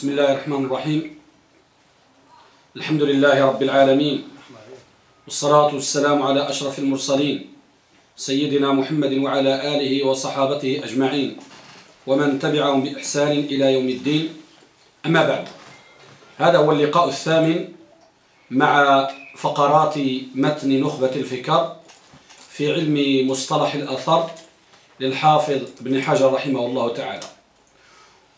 بسم الله الرحمن الرحيم. الحمد لله رب العالمين. والصلاة والسلام على أشرف المرسلين. سيدنا محمد وعلى آله وصحابته أجمعين. ومن تبعهم بإحسان إلى يوم الدين. أما بعد. هذا هو اللقاء الثامن مع فقرات متن نخبة الفكر في علم مصطلح الأثر للحافظ ابن حجر رحمه الله تعالى.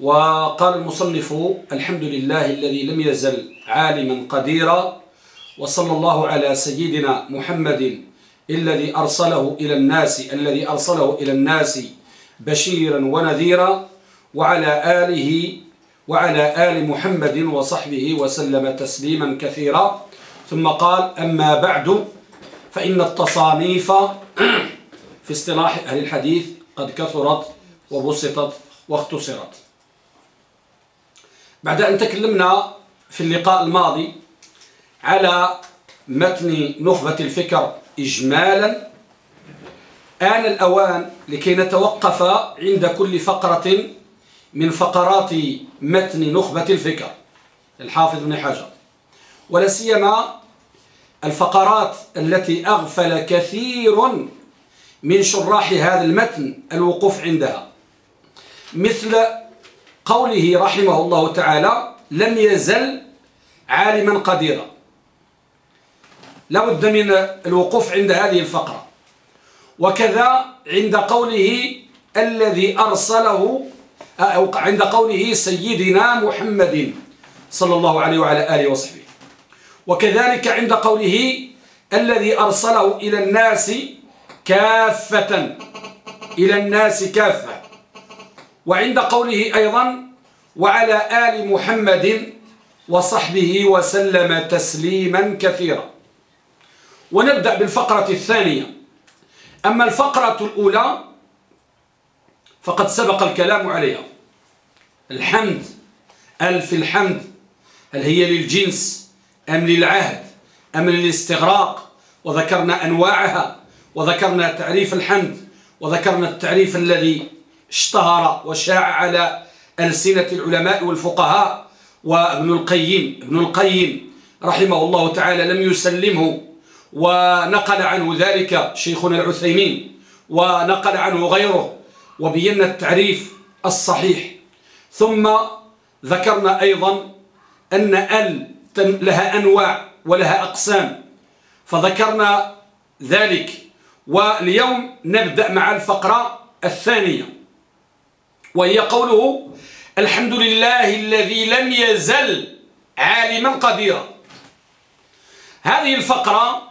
وقال المصنف الحمد لله الذي لم يزل عالما قديرا وصلى الله على سيدنا محمد الذي أرسله إلى الناس الذي أرسله إلى الناس بشيرا ونذيرا وعلى آله وعلى آل محمد وصحبه وسلم تسليما كثيرا. ثم قال أما بعد فإن التصانيف في اصطلاح أهل الحديث قد كثرت وبسطت واختصرت. بعد أن تكلمنا في اللقاء الماضي على متن نخبة الفكر إجمالا آن الأوان لكي نتوقف عند كل فقرة من فقرات متن نخبة الفكر الحافظ بن حجر. ولا سيما الفقرات التي أغفل كثير من شراح هذا المتن الوقوف عندها مثل قوله رحمه الله تعالى لم يزل عالما قديرا. لابد من الوقوف عند هذه الفقرة. وكذا عند قوله الذي أرسله أو عند قوله سيدنا محمد صلى الله عليه وعلى آله وصحبه. وكذلك عند قوله الذي أرسله إلى الناس كافة. إلى الناس كافة. وعند قوله أيضا وعلى آل محمد وصحبه وسلم تسليما كثيرا. ونبدأ بالفقرة الثانية. أما الفقرة الأولى فقد سبق الكلام عليها. الحمد ألف الحمد. هل هي للجنس أم للعهد أم للاستغراق؟ وذكرنا أنواعها وذكرنا تعريف الحمد وذكرنا التعريف الذي اشتهر وشاع على ألسنة العلماء والفقهاء وابن القيم ابن القيم رحمه الله تعالى لم يسلمه ونقل عنه ذلك شيخنا العثيمين ونقل عنه غيره وبينا التعريف الصحيح. ثم ذكرنا أيضا أن أل لها أنواع ولها أقسام فذكرنا ذلك. واليوم نبدأ مع الفقرة الثانية. وهي قوله الحمد لله الذي لم يزل عالما قديرا. هذه الفقرة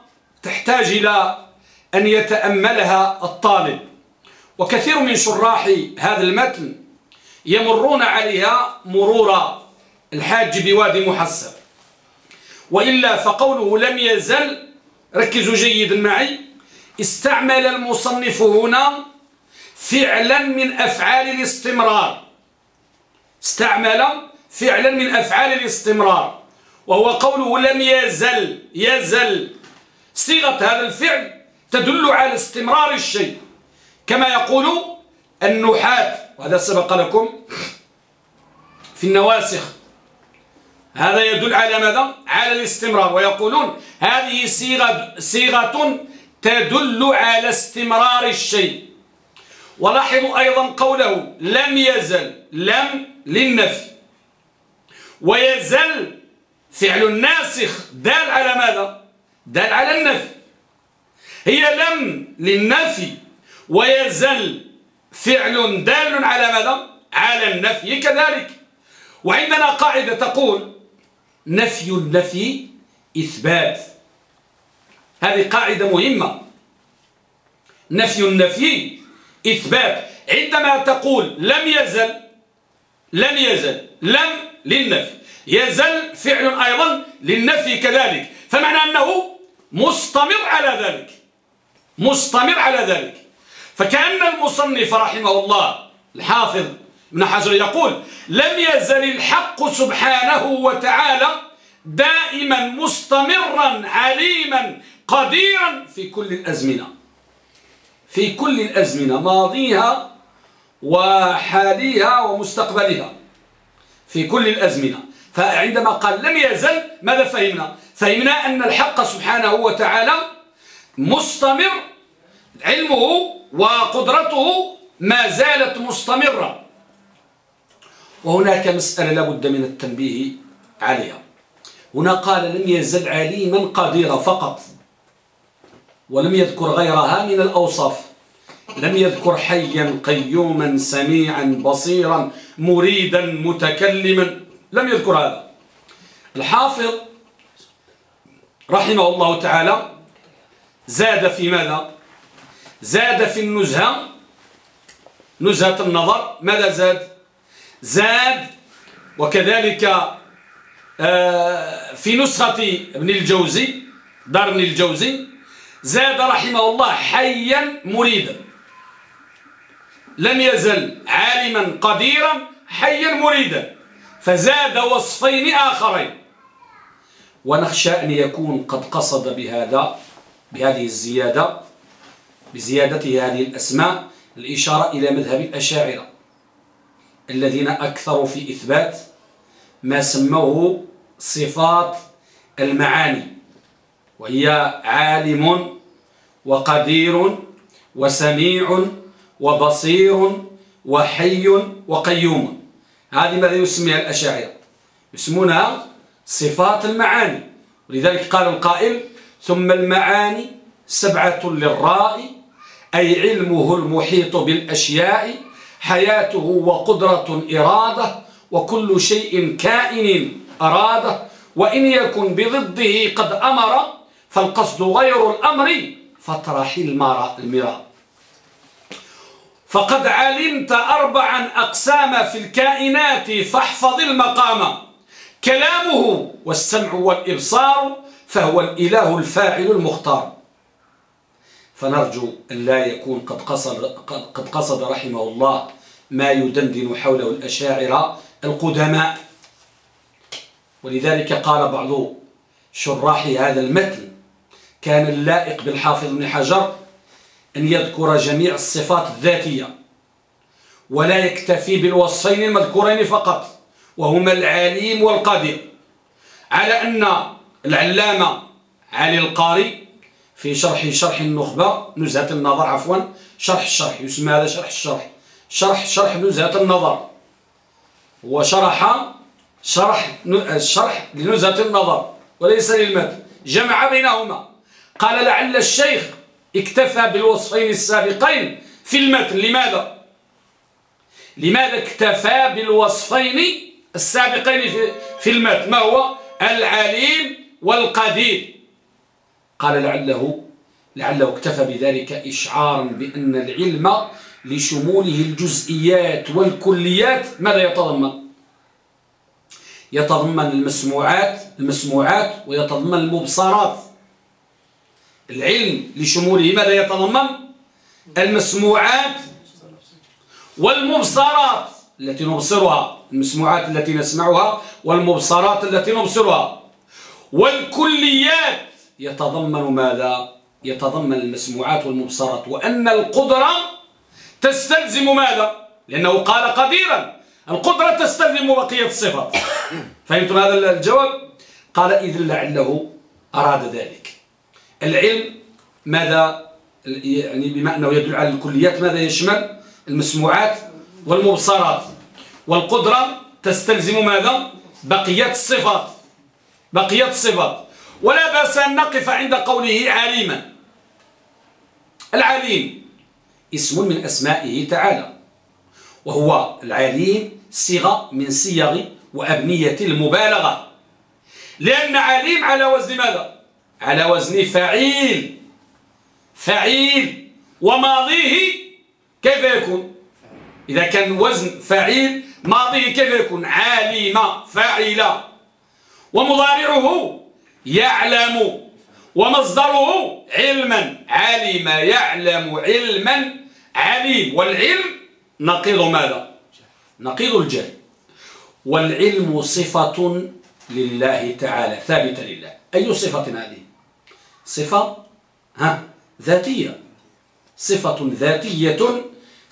تحتاج إلى أن يتأملها الطالب وكثير من شراح هذا المتن يمرون عليها مرور الحاج بوادي محسب وإلا فقوله لم يزل ركزوا جيدا معي استعمل المصنف هنا فعلا من أفعال الاستمرار. استعمل فعلا من أفعال الاستمرار. وهو قوله لم يزل يزل. صيغة هذا الفعل تدل على استمرار الشيء. كما يقول النحاة وهذا سبق لكم في النواسخ. هذا يدل على ماذا؟ على الاستمرار. ويقولون هذه صيغة, صيغة تدل على استمرار الشيء. ولاحظوا أيضا قوله لم يزل لم للنفي. ويزل فعل الناسخ دال على ماذا؟ دال على النفي. هي لم للنفي ويزل فعل دال على ماذا؟ على النفي كذلك. وعندنا قاعدة تقول نفي النفي إثبات. هذه قاعدة مهمة. نفي النفي إثبات. عندما تقول لم يزل لم يزل لم للنفي. يزل فعل أيضا للنفي كذلك. فمعنى أنه مستمر على ذلك. مستمر على ذلك. فكأن المصنف رحمه الله الحافظ ابن حجر يقول لم يزل الحق سبحانه وتعالى دائما مستمرا عليما قديرا في كل الأزمنة. في كل الأزمنة ماضيها وحاليها ومستقبلها. في كل الأزمنة. فعندما قال لم يزل ماذا فهمنا؟ فهمنا أن الحق سبحانه وتعالى مستمر علمه وقدرته ما زالت مستمرة. وهناك مسألة لابد من التنبيه عليها. هنا قال لم يزل عليما قديرا فقط. ولم يذكر غيرها من الأوصاف. لم يذكر حيا قيوما سميعا بصيرا مريدا متكلما. لم يذكر هذا. الحافظ رحمه الله تعالى زاد في ماذا؟ زاد في النزهة. نزهة النظر. ماذا زاد؟ زاد وكذلك آه، في نسخة ابن الجوزي دار ابن الجوزي زاد رحمه الله حيا مريدا. لم يزل عالما قديرا حيا مريدا. فزاد وصفين آخرين. ونخشى أن يكون قد قصد بهذا بهذه الزيادة بزيادة هذه الأسماء الإشارة إلى مذهب الأشاعرة الذين أكثروا في إثبات ما سموه صفات المعاني. وهي عالم وقدير وسميع وبصير وحي وقيوم. هذه ماذا يسميها الأشاعرة؟ يسمونها صفات المعاني. ولذلك قال القائل ثم المعاني سبعة للراء أي علمه المحيط بالأشياء حياته وقدرة إرادة وكل شيء كائن أراده وإن يكن بضده قد أمر فالقصد غير الأمر فاطرح المراء فقد علمت أربعا أقسام في الكائنات فاحفظ المقام. كلامه والسمع والإبصار فهو الإله الفاعل المختار. فنرجو أن لا يكون قد قصد, قد قصد رحمه الله ما يدندن حوله الأشاعرة القدماء. ولذلك قال بعض شراح هذا المتن كان اللائق بالحافظ بن حجر أن يذكر جميع الصفات الذاتية ولا يكتفي بالوصفين المذكورين فقط وهما العليم والقدير. على أن العلامة علي القاري في شرح شرح النخبة نزهة النظر عفوا شرح الشرح يسمى هذا شرح الشرح شرح شرح نزهة النظر. وشرح شرح الشرح لنزهة النظر وليس للمد جمع بينهما. قال لعل الشيخ اكتفى بالوصفين السابقين في المتن. لماذا؟ لماذا اكتفى بالوصفين السابقين في, المتن؟ ما هو؟ العليم والقدير. قال لعله لعله اكتفى بذلك إشعارا بأن العلم لشموله الجزئيات والكليات ماذا يتضمن؟ يتضمن المسموعات المسموعات ويتضمن المبصرات. العلم لشموله ماذا يتضمن؟ المسموعات والمبصرات التي نبصرها المسموعات التي نسمعها والمبصرات التي نبصرها. والكليات يتضمن ماذا؟ يتضمن المسموعات والمبصرات. وأن القدرة تستلزم ماذا؟ لأنه قال قديرا القدرة تستلزم بقية الصفات. فهمتم هذا الجواب؟ قال إذن لعله أراد ذلك. العلم ماذا يعني بما أنه يدل على الكليات ماذا يشمل؟ المسموعات والمبصرات. والقدرة تستلزم ماذا؟ بقية الصفات. بقية الصفات. ولا بأس أن نقف عند قوله عليما العليم اسم من أسمائه تعالى وهو العليم صيغة من صيغ وأبنية المبالغة. لأن عليم على وزن ماذا؟ على وزن فعيل فعيل. وماضيه كيف يكون؟ إذا كان وزن فعيل ماضيه كيف يكون؟ عالم فاعل ومضارعه يعلم. ومصدره علما. علم يعلم. علما عليم. والعلم نقيض ماذا؟ نقيض الجهل. والعلم صفة لله تعالى ثابتة لله. أي صفة هذه؟ صفة ها ذاتية. صفة ذاتية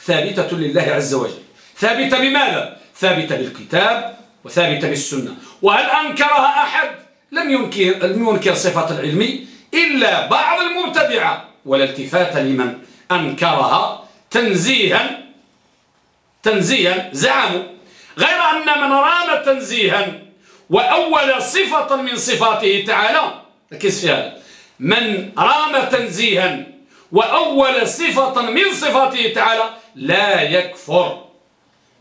ثابتة لله عز وجل. ثابتة بماذا؟ ثابتة بالكتاب وثابتة بالسنة. وهل أنكرها أحد؟ لم ينكر, لم ينكر صفة العلم إلا بعض المبتدعة. ولا التفات لمن أنكرها تنزيها تنزيها زعموا غير أن من رام تنزيها وأول صفة من صفاته تعالى. ركز في هذا. من رام تنزيها وأول صفة من صفاته تعالى لا يكفر.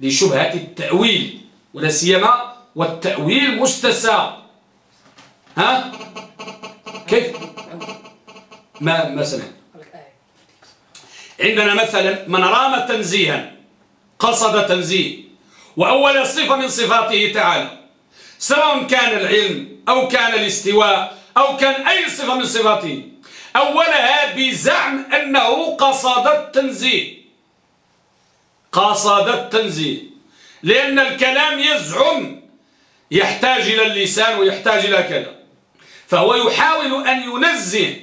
لشبهة التأويل ولا سيما والتأويل مستساغ. ها؟ كيف؟ ما مثلا. عندنا مثلا من رام تنزيها قصد تنزيه وأول صفة من صفاته تعالى سواء كان العلم أو كان الاستواء أو كان أي صفة من صفاته. أولها بزعم أنه قصد التنزيه. قصد التنزيه. لأن الكلام يزعم يحتاج إلى اللسان ويحتاج إلى كذا فهو يحاول أن ينزه.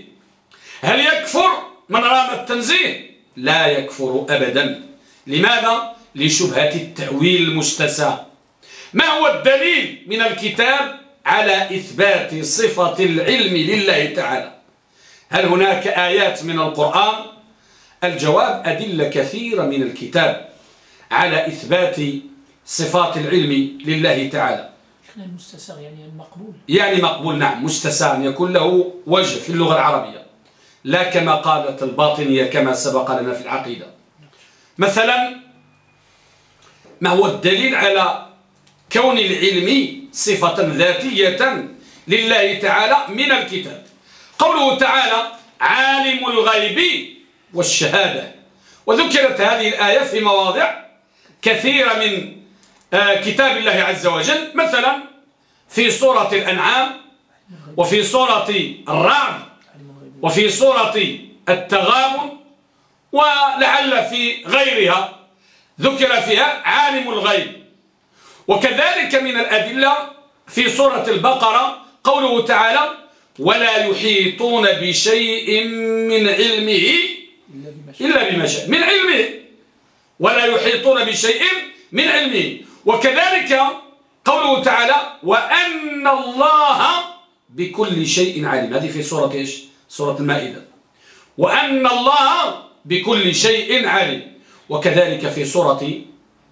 هل يكفر من رام التنزيه؟ لا يكفر أبدا. لماذا؟ لشبهة التأويل المستسى ما هو الدليل من الكتاب؟ على إثبات صفة العلم لله تعالى. هل هناك آيات من القرآن؟ الجواب أدلة كثيرة من الكتاب على إثبات صفات العلم لله تعالى. المستساغ يعني مقبول. يعني مقبول نعم مستساغ يكون له وجه في اللغة العربية. لا كما قالت الباطنية كما سبق لنا في العقيدة. مثلا ما هو الدليل على كون العلم صفة ذاتية لله تعالى من الكتاب. قوله تعالى عالم الغيب والشهادة وذكرت هذه الآية في مواضع كثيرة من آه، كتاب الله عز وجل. مثلا في سورة الأنعام وفي سورة الرعد وفي سورة التغابن ولعل في غيرها ذكر فيها عالم الغيب. وكذلك من الأدلة في سورة البقرة قوله تعالى ولا يحيطون بشيء من علمه إلا بما شاء. من علمه. ولا يحيطون بشيء من علمه. وكذلك قوله تعالى وأن الله بكل شيء عليم. هذه في سورة إيش؟ سورة المائدة. وأن الله بكل شيء عليم. وكذلك في سورة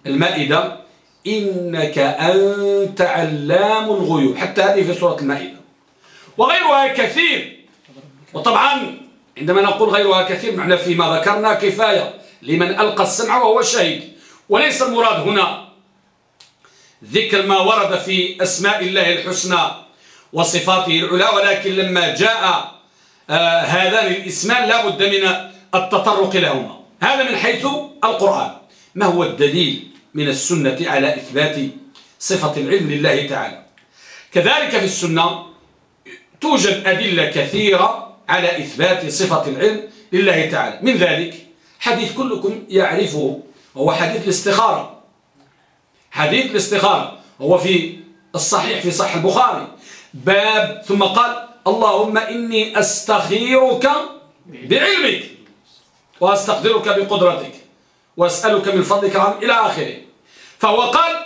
المائدة إنك أنت علام الغيوب. حتى هذه في سورة المائدة. وغيرها كثير. وطبعا عندما نقول غيرها كثير معنى فيما ذكرنا كفاية لمن ألقى السمع وهو شهيد وليس المراد هنا ذكر ما ورد في أسماء الله الحسنى وصفاته العلى ولكن لما جاء آه هذان الاسمان لا بد من التطرق لهما. هذا من حيث القرآن. ما هو الدليل من السنة على إثبات صفة العلم لله تعالى. كذلك في السنة توجد أدلة كثيرة على إثبات صفة العلم لله تعالى. من ذلك حديث كلكم يعرفه هو حديث الاستخارة. حديث الاستخارة هو في الصحيح في صحيح البخاري. باب ثم قال اللهم إني أستخيرك بعلمك وأستقدرك بقدرتك وأسألك من فضلك إلى آخره. فهو قال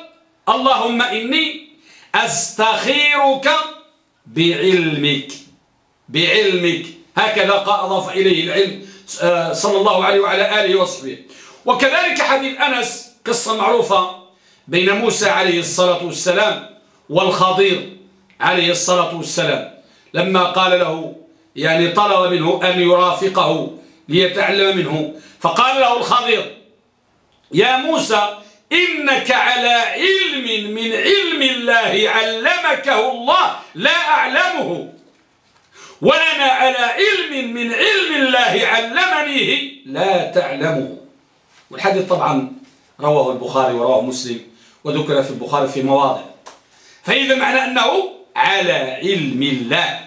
اللهم إني أستخيرك بعلمك بعلمك. هكذا أضاف إليه العلم آه، صلى الله عليه وعلى آله وصحبه. وكذلك حديث أنس قصة معروفة بين موسى عليه الصلاة والسلام والخضير عليه الصلاة والسلام. لما قال له يعني طلب منه أن يرافقه ليتعلم منه فقال له الخضير يا موسى إنك على علم من علم الله علمكه الله لا أعلمه. وأنا على علم من علم الله علمنيه لا تعلمه. والحديث طبعا رواه البخاري ورواه مسلم وذكر في البخاري في مواضع. فإذا معنى أنه على علم الله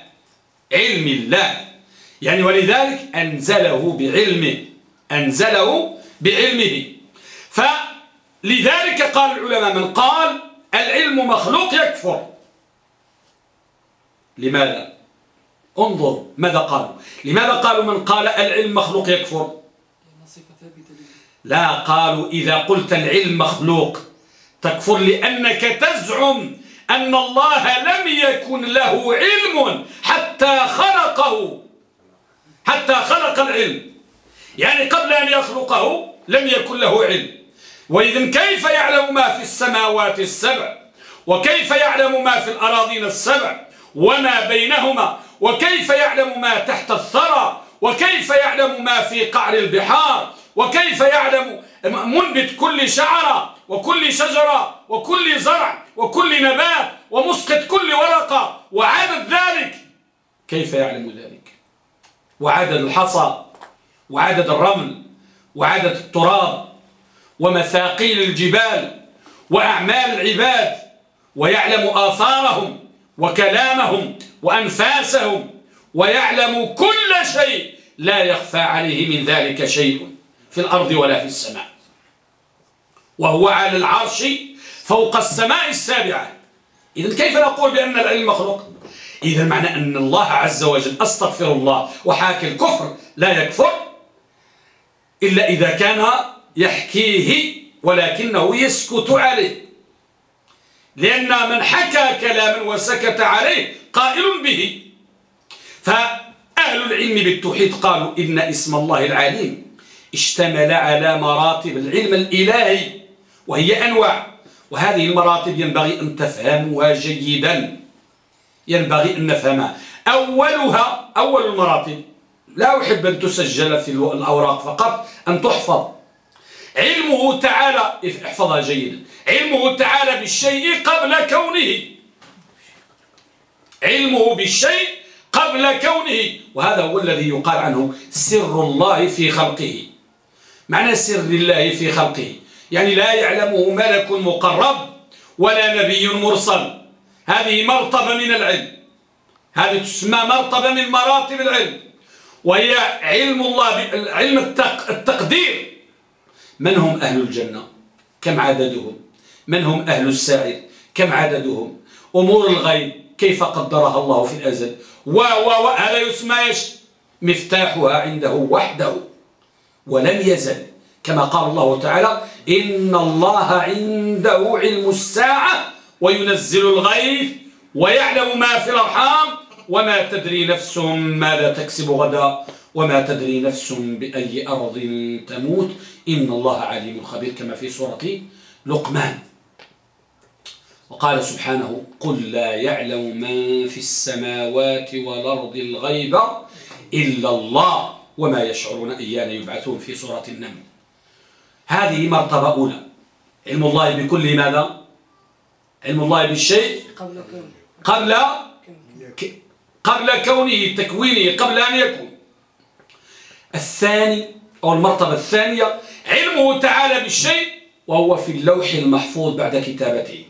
علم الله. يعني ولذلك أنزله بعلمه أنزله بعلمه. فلذلك قال العلماء من قال العلم مخلوق يكفر. لماذا؟ انظر ماذا قالوا. لماذا قالوا من قال العلم مخلوق يكفر؟ لا قالوا إذا قلت العلم مخلوق تكفر لأنك تزعم أن الله لم يكن له علم حتى خلقه. حتى خلق العلم. يعني قبل أن يخلقه لم يكن له علم. وإذن كيف يعلم ما في السماوات السبع؟ وكيف يعلم ما في الأراضين السبع؟ وما بينهما؟ وكيف يعلم ما تحت الثرى؟ وكيف يعلم ما في قعر البحار؟ وكيف يعلم منبت كل شعرة وكل شجرة وكل زرع وكل نبات ومسقط كل ورقة؟ وعدد ذلك. كيف يعلم ذلك؟ وعدد الحصى وعدد الرمل وعدد التراب ومثاقيل الجبال وأعمال العباد ويعلم آثارهم وكلامهم وأنفاسهم ويعلم كل شيء لا يخفى عليه من ذلك شيء في الأرض ولا في السماء. وهو على العرش فوق السماء السابعة. إذا كيف نقول بأن العلم مخلوق؟ إذا معنى أن الله عز وجل أستغفر الله وحاكي الكفر لا يكفر إلا إذا كان يحكيه ولكنه يسكت عليه. لأن من حكى كلاما وسكت عليه قائل به. فأهل العلم بالتوحيد قالوا إن اسم الله العليم اشتمل على مراتب العلم الإلهي وهي أنواع. وهذه المراتب ينبغي أن تفهمها جيدا. ينبغي أن نفهمها. أولها أول المراتب لا أحب أن تسجل في الأوراق فقط أن تحفظ. علمه تعالى احفظها جيدا. علمه تعالى بالشيء قبل كونه. علمه بالشيء قبل كونه. وهذا هو الذي يقال عنه سر الله في خلقه. معنى سر الله في خلقه. يعني لا يعلمه ملك مقرب ولا نبي مرسل. هذه مرتبة من العلم. هذه تسمى مرتبة من مراتب العلم. وهي علم الله علم التقدير. من هم أهل الجنة؟ كم عددهم؟ من هم أهل السعير كم عددهم؟ أمور الغيب كيف قدرها الله في الأزل؟ و و و هذا يسمى مفتاحها عنده وحده ولم يزل. كما قال الله تعالى إن الله عنده علم الساعة وينزل الغيث ويعلم ما في الأرحام وما تدري نفس ماذا تكسب غدا. وما تدري نفس بأي أرض تموت. إن الله عليم خبير كما في سورة لقمان. وقال سبحانه قل لا يعلم من في السماوات والأرض الغيب إلا الله وما يشعرون أيان يبعثون في سورة النمل. هذه مرتبة أولى. علم الله بكل ماذا؟ علم الله بالشيء قبل قبل كونه تكوينه قبل أن يكون. الثاني أو المرتبة الثانية علمه تعالى بالشيء وهو في اللوح المحفوظ بعد كتابته.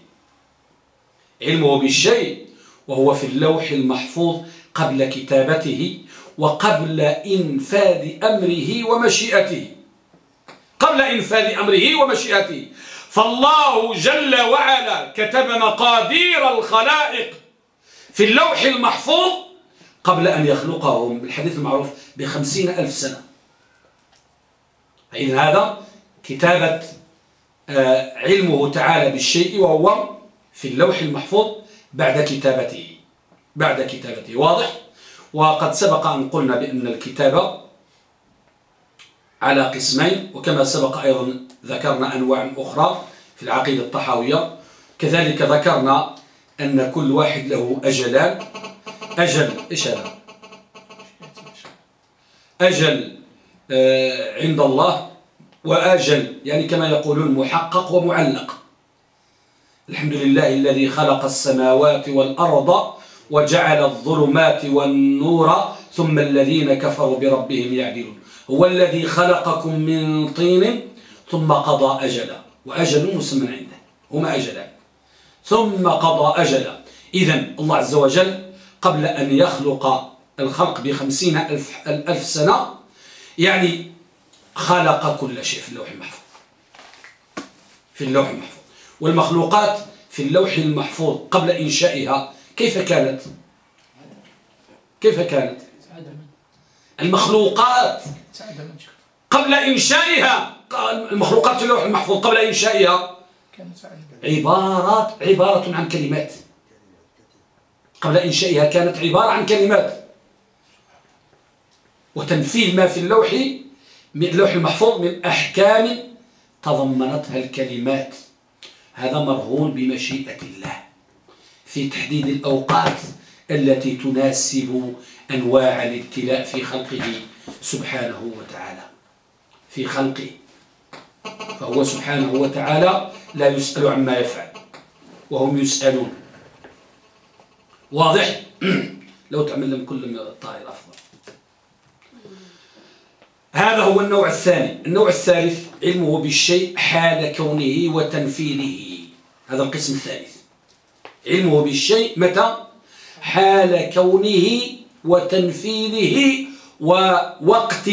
علمه بالشيء وهو في اللوح المحفوظ قبل كتابته وقبل إنفاذ أمره ومشيئته. قبل إنفاذ أمره ومشيئته. فالله جل وعلا كتب مقادير الخلائق في اللوح المحفوظ قبل أن يخلقهم بالحديث المعروف بخمسين ألف سنة. إذن هذا كتابة آه، علمه تعالى بالشيء وهو في اللوح المحفوظ بعد كتابته. بعد كتابته. واضح؟ وقد سبق أن قلنا بأن الكتابة على قسمين وكما سبق أيضا ذكرنا أنواع أخرى في العقيدة الطحاوية. كذلك ذكرنا أن كل واحد له أجلان. أجل إيش هذا؟ أجل آه، عند الله وأجل يعني كما يقولون محقق ومعلق. الحمد لله الذي خلق السماوات والأرض وجعل الظلمات والنور ثم الذين كفروا بربهم يعدلون. هو الذي خلقكم من طين ثم قضى أجلا وأجل مسمى عنده هما أجلان ثم قضى أجلا. إذا الله عز وجل قبل أن يخلق الخلق بخمسين ألف, ألف سنة. يعني خلق كل شيء في اللوح المحفوظ. في اللوح المحفوظ. والمخلوقات في اللوح المحفوظ قبل إنشائها كيف كانت؟ كيف كانت؟ المخلوقات قبل إنشائها. المخلوقات في اللوح المحفوظ قبل إنشائها عبارات عبارة عن كلمات. قبل إنشائها كانت عبارة عن كلمات. وتنفيذ ما في اللوح من اللوح المحفوظ من أحكام تضمنتها الكلمات. هذا مرهون بمشيئة الله في تحديد الأوقات التي تناسب أنواع الابتلاء في خلقه سبحانه وتعالى. في خلقه. فهو سبحانه وتعالى لا يسأل عما يفعل وهم يسألون. واضح؟ لو تعمل لهم كل الطائر أفضل. هذا هو النوع الثاني. النوع الثالث علمه بالشيء حال كونه وتنفيذه. هذا القسم الثالث. علمه بالشيء متى؟ حال كونه وتنفيذه ووقت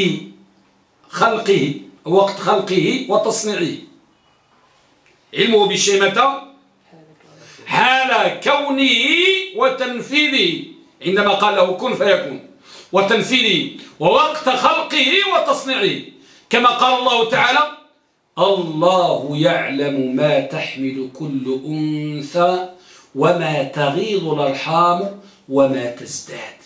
خلقه وقت خلقه وتصنيعه. علمه بالشيء متى؟ حال كونه وتنفيذه عندما قال له كن فيكون. وتنفيذه ووقت خلقه وتصنيعه كما قال الله تعالى الله يعلم ما تحمل كل أنثى وما تغيض الأرحام وما تزداد.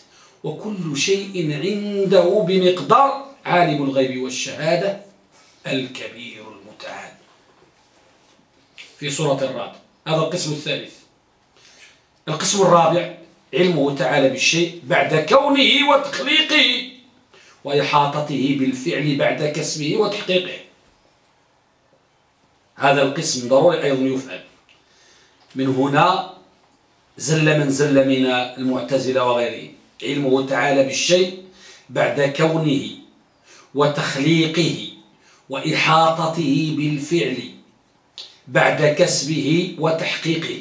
وكل شيء عنده بمقدار عالم الغيب والشهادة الكبير المتعال. في سورة الرعد. هذا القسم الثالث. القسم الرابع علمه تعالى بالشيء بعد كونه وتخليقه وإحاطته بالفعل بعد كسبه وتحقيقه. هذا القسم ضروري أيضا يفعل من هنا زل من زل من المعتزلة وغيرهم. علمه تعالى بالشيء بعد كونه وتخليقه وإحاطته بالفعل بعد كسبه وتحقيقه.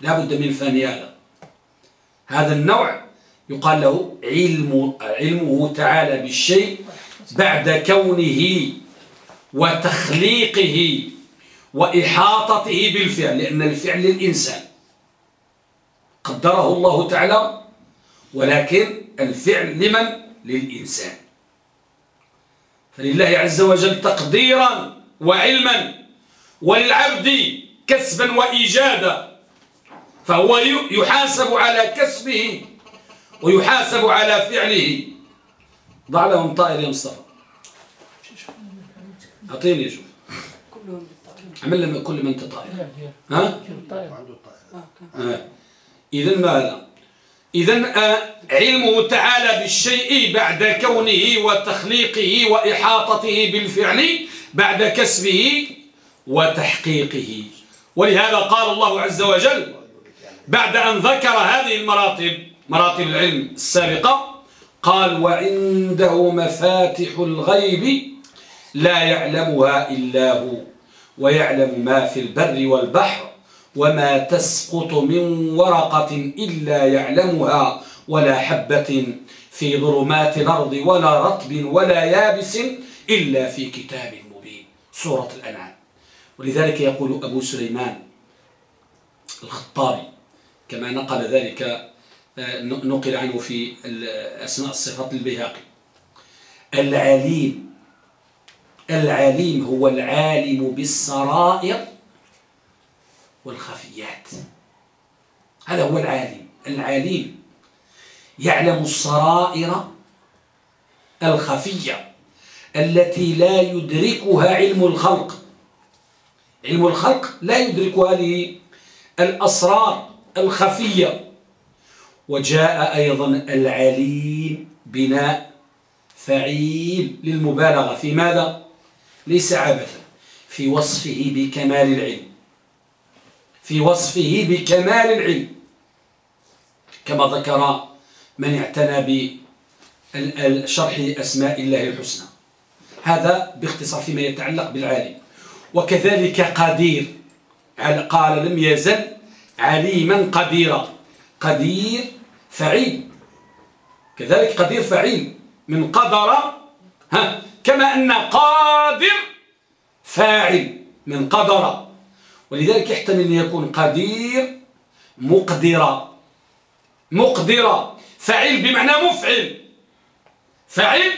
لا بد من فهم هذا. هذا النوع يقال له علم علمه تعالى بالشيء بعد كونه وتخليقه وإحاطته بالفعل لأن الفعل للإنسان. قدره الله تعالى ولكن الفعل لمن؟ للإنسان. فلله عز وجل تقديرا وعلما. وللعبد كسبا وإيجادا فهو يحاسب على كسبه ويحاسب على فعله. ضع لهم طائر يا مصطفى أعطيني شوف. عمل لهم كل من طائر. ها؟ ها؟ إذا ماذا؟ إذا آه، علمه تعالى بالشيء بعد كونه وتخليقه وإحاطته بالفعل بعد كسبه وتحقيقه. ولهذا قال الله عز وجل بعد أن ذكر هذه المراتب مراتب العلم السابقة قال وعنده مفاتح الغيب لا يعلمها إلا هو ويعلم ما في البر والبحر وما تسقط من ورقة إلا يعلمها ولا حبة في ظلمات الأرض ولا رطب ولا يابس إلا في كتاب مبين. سورة الأنعام. ولذلك يقول أبو سليمان الخطابي كما نقل ذلك آه، نقل عنه في أسماء الصفات البيهقي. العليم العليم هو العالم بالسرائر والخفيات. هذا هو العالم. العليم يعلم السرائر الخفية التي لا يدركها علم الخلق. علم الخلق لا يدرك هذه الأسرار الخفية. وجاء أيضا العليم بناء فعيل للمبالغة. في ماذا؟ ليس عبثا. في وصفه بكمال العلم. في وصفه بكمال العلم. كما ذكر من اعتنى بشرح أسماء الله الحسنى. هذا باختصار فيما يتعلق بالعالم. وكذلك قدير. قال لم يزل عليما قديرا. قدير فعيل. كذلك قدير فعيل. من قدر ها كما أن قادر فاعل. من قدر. ولذلك يحتمل أن يكون قدير مقدرة مقدرة فعل بمعنى مفعل. فعل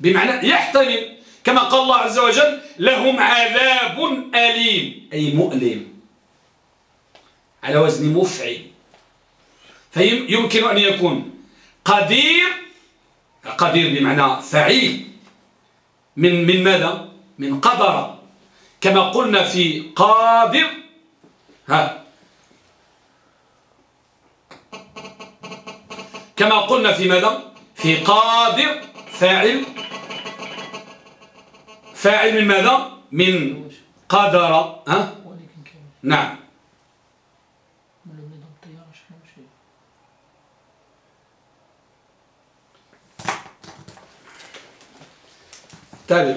بمعنى يحتمل. كما قال الله عز وجل لهم عذاب أليم. أي مؤلم. على وزن مفعل. فيمكن أن يكون قدير قدير بمعنى فعيل. من من ماذا؟ من قدر. كما قلنا في قادر. ها. كما قلنا في ماذا؟ في قادر فاعل. فاعل من ماذا؟ من قدر ها؟ نعم. تابع.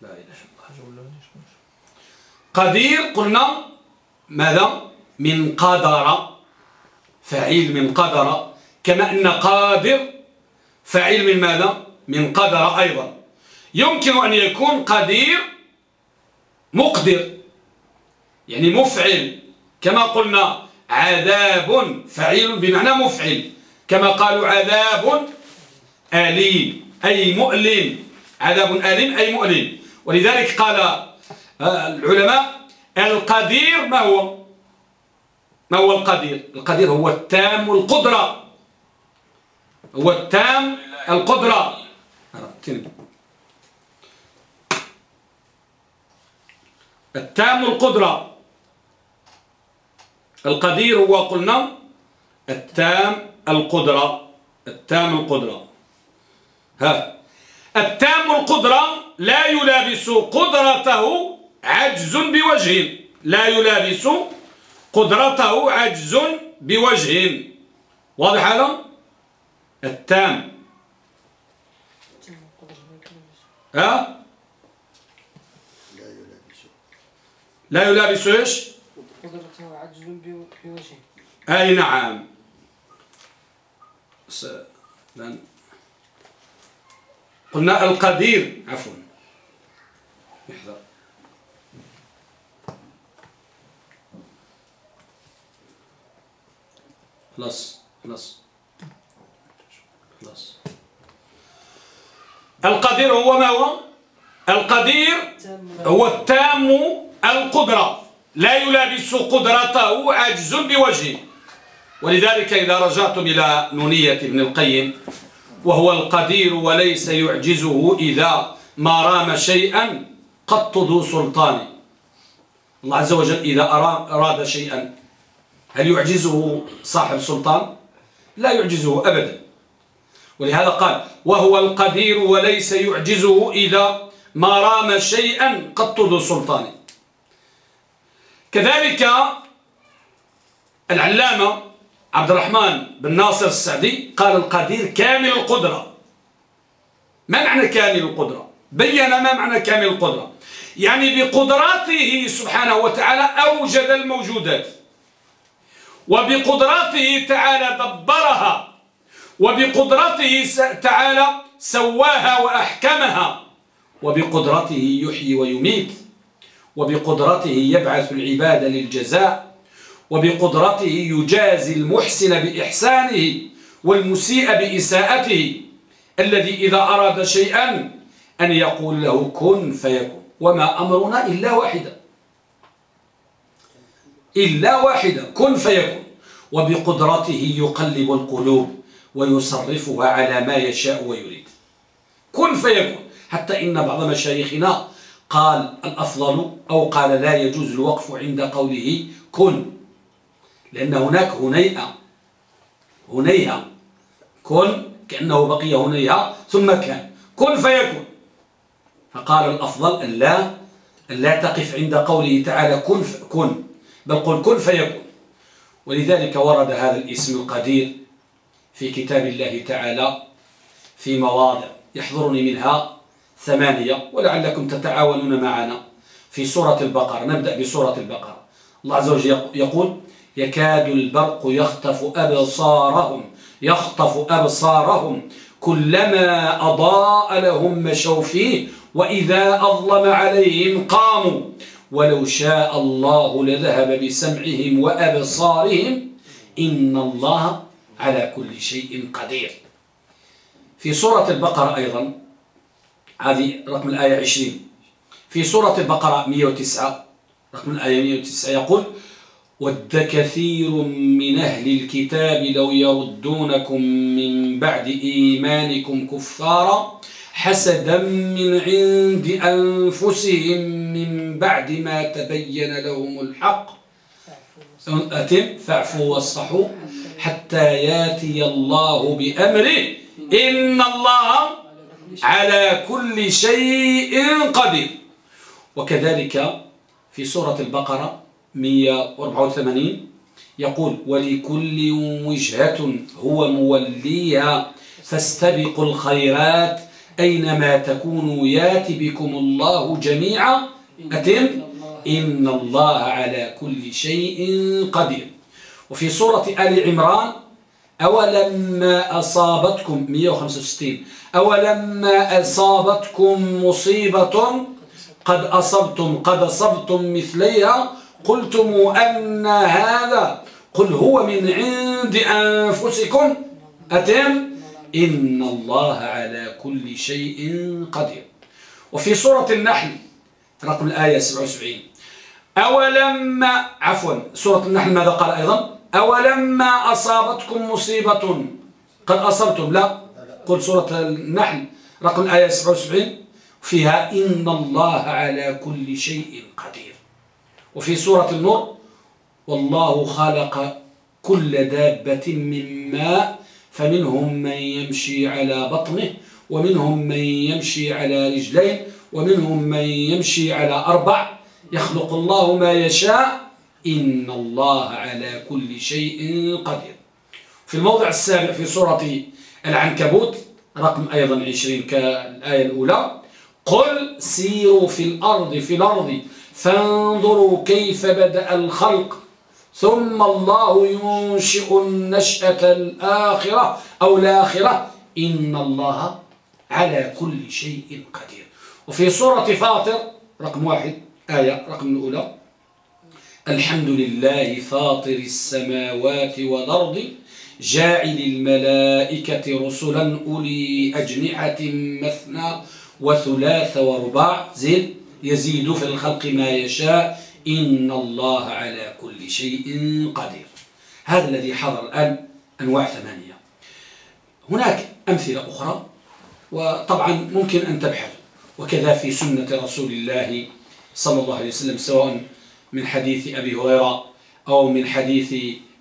لا إله إلا الله. قدير قلنا ماذا؟ من قدر. فعيل من قدر كما أن قادر فعيل من ماذا؟ من قدر أيضا. يمكن أن يكون قدير مقدر يعني مفعل كما قلنا عذاب فعيل بمعنى مفعل كما قالوا عذاب أليم أي مؤلم عذاب أليم أي مؤلم. ولذلك قال آه، العلماء القدير ما هو؟ ما هو القدير؟ القدير هو التام القدرة. هو التام القدرة. التام القدرة. القدير هو قلنا التام القدرة. التام القدرة. ها. التام القدرة لا يلابس قدرته عجز بوجه. لا يلابس قدرته عجز بوجه واضح هذا؟ التام. ها؟ لا يلابس إيش؟ قدرته عجز بوجه أي نعم. قلنا القدير. عفوا. احذر. خلاص خلاص خلاص القدير هو ما هو؟ القدير هو التام القدرة. لا يلابس قدرته عجز بوجه ولذلك إذا رجعتم إلى نونية ابن القيم وهو القدير وليس يعجزه إذا ما رام شيئا قط ذو سلطان. الله عز وجل إذا أراد شيئا هل يعجزه صاحب سلطان؟ لا يعجزه أبدا. ولهذا قال وهو القدير وليس يعجزه إذا ما رام شيئا قط ذو سلطان. كذلك العلامة عبد الرحمن بن ناصر السعدي قال القدير كامل القدرة. ما معنى كامل القدرة؟ بين ما معنى كامل القدرة. يعني بقدراته سبحانه وتعالى أوجد الموجودات. وبقدراته تعالى دبرها وبقدرته تعالى سواها وأحكمها وبقدرته يحيي ويميت وبقدرته يبعث العباد للجزاء وبقدرته يجازي المحسن بإحسانه والمسيء بإساءته الذي إذا أراد شيئا أن يقول له كن فيكون. وما أمرنا إلا واحدا. إلا واحدا كن فيكون. وبقدرته يقلب القلوب ويصرفها على ما يشاء ويريد. كن فيكون. حتى إن بعض مشايخنا قال الأفضل أو قال لا يجوز الوقف عند قوله كن. لأن هناك هنيئة. هنيئة. كن كأنه بقي هنيئة ثم كان. كن فيكون. فقال الأفضل أن لا, أن لا تقف عند قوله تعالى كن, كن. بل قل كن فيكون ولذلك ورد هذا الاسم القدير في كتاب الله تعالى في مواضع يحضرني منها ثمانية ولعلكم تتعاونون معنا في سورة البقرة. نبدأ بسورة البقرة. الله عز وجل يقول يكاد البرق يخطف أبصارهم يخطف أبصارهم كلما أضاء لهم مشوا فيه وإذا أظلم عليهم قاموا. ولو شاء الله لذهب بسمعهم وأبصارهم إن الله على كل شيء قدير. في سورة البقرة أيضا هذه رقم الآية 20 في سورة البقرة 109 رقم الآية 109 يقول ود كثير من أهل الكتاب لو يردونكم من بعد إيمانكم كفارا حسدا من عند أنفسهم بعد ما تبين لهم الحق. أتم؟ فاعفوا واصفحوا حتى ياتي الله بأمره. إن الله على كل شيء قدير. وكذلك في سورة البقرة 184 يقول ولكل وجهة هو موليها فاستبقوا الخيرات أينما تكونوا. يات بكم الله جميعا. أتم إن الله على كل شيء قدير. وفي سورة آل عمران أولما أصابتكم 165 أولما أصابتكم مصيبة قد أصبتم قد أصبتم مثليها قلتم أن هذا قل هو من عند أنفسكم. أتم إن الله على كل شيء قدير. وفي سورة النحل رقم الآية 77 أولما عفوا سورة النحل ماذا قال أيضا؟ أولما أصابتكم مصيبة؟ قد أصبتم لا. قل سورة النحل رقم الآية 77 فيها إن الله على كل شيء قدير. وفي سورة النور والله خلق كل دابة من ماء فمنهم من يمشي على بطنه ومنهم من يمشي على رجلين ومنهم من يمشي على أربع يخلق الله ما يشاء إن الله على كل شيء قدير. في الموضع السابع في سورة العنكبوت رقم أيضا عشرين كالآية الأولى قل سيروا في الأرض في الأرض فانظروا كيف بدأ الخلق ثم الله ينشئ النشأة الآخرة أو الآخرة إن الله على كل شيء قدير. وفي سورة فاطر رقم واحد آية رقم الأولى الحمد لله فاطر السماوات والأرض جاعل الملائكة رسلا أولي أجنحة مثنى وثلاث ورباع زين يزيد في الخلق ما يشاء إن الله على كل شيء قدير. هذا الذي حضر الآن أنواع ثمانية. هناك أمثلة أخرى وطبعا ممكن أن تبحث. وكذا في سنة رسول الله صلى الله عليه وسلم سواء من حديث أبي هريرة أو من حديث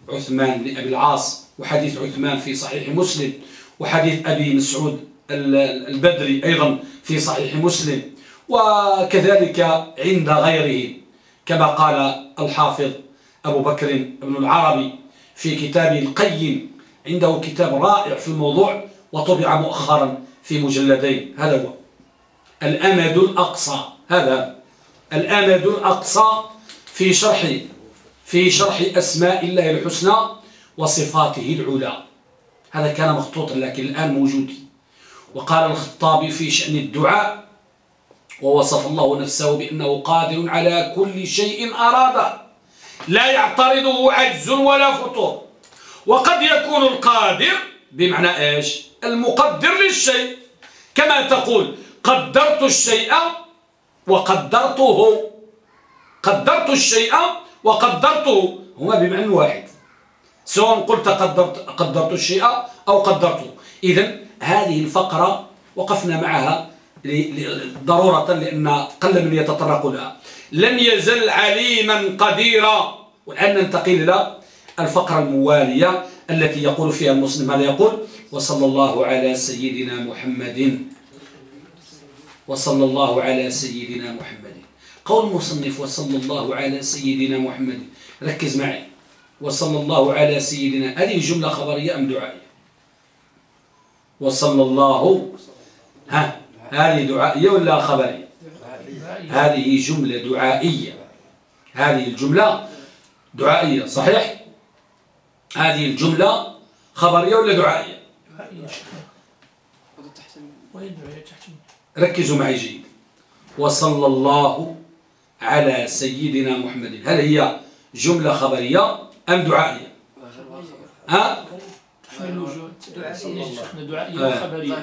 عثمان لأبي العاص وحديث عثمان في صحيح مسلم وحديث أبي مسعود البدري أيضا في صحيح مسلم وكذلك عند غيره كما قال الحافظ أبو بكر بن العربي في كتابه القيم عنده كتاب رائع في الموضوع وطبع مؤخرا في مجلدين هذا هو. الأمد الأقصى. هذا الأمد الأقصى في شرح في شرح أسماء الله الحسنى وصفاته العلى. هذا كان مخطوطا لكن الآن موجود. وقال الخطابي في شأن الدعاء ووصف الله نفسه بأنه قادر على كل شيء أراد لا يعترضه عجز ولا فطور. وقد يكون القادر بمعنى إيش؟ المقدر للشيء. كما تقول قدرت الشيء وقدرته قدرت الشيء وقدرته. هما بمعنى واحد. سواء قلت قدرت, قدرت الشيء أو قدرته. إذا هذه الفقرة وقفنا معها ضرورة لأن قل من يتطرق لها. لم يزل عليما قديرا. والآن ننتقل إلى الفقرة الموالية التي يقول فيها المسلم ماذا يقول وصلى الله على سيدنا محمد وصلى الله على سيدنا محمد. قول المصنف وصلى الله على سيدنا محمد. ركز معي. وصلى الله على سيدنا. هذه جملة خبرية أم دعائية؟ وصلى الله ها؟ هذه دعائية ولا خبرية؟ هذه جملة دعائية. هذه الجملة دعائية صحيح؟ هذه الجملة خبرية ولا دعائية؟ ركزوا معي جيد. وصلى الله على سيدنا محمد. هل هي جملة خبرية أم دعائية؟ ها؟ دعائية وخبرية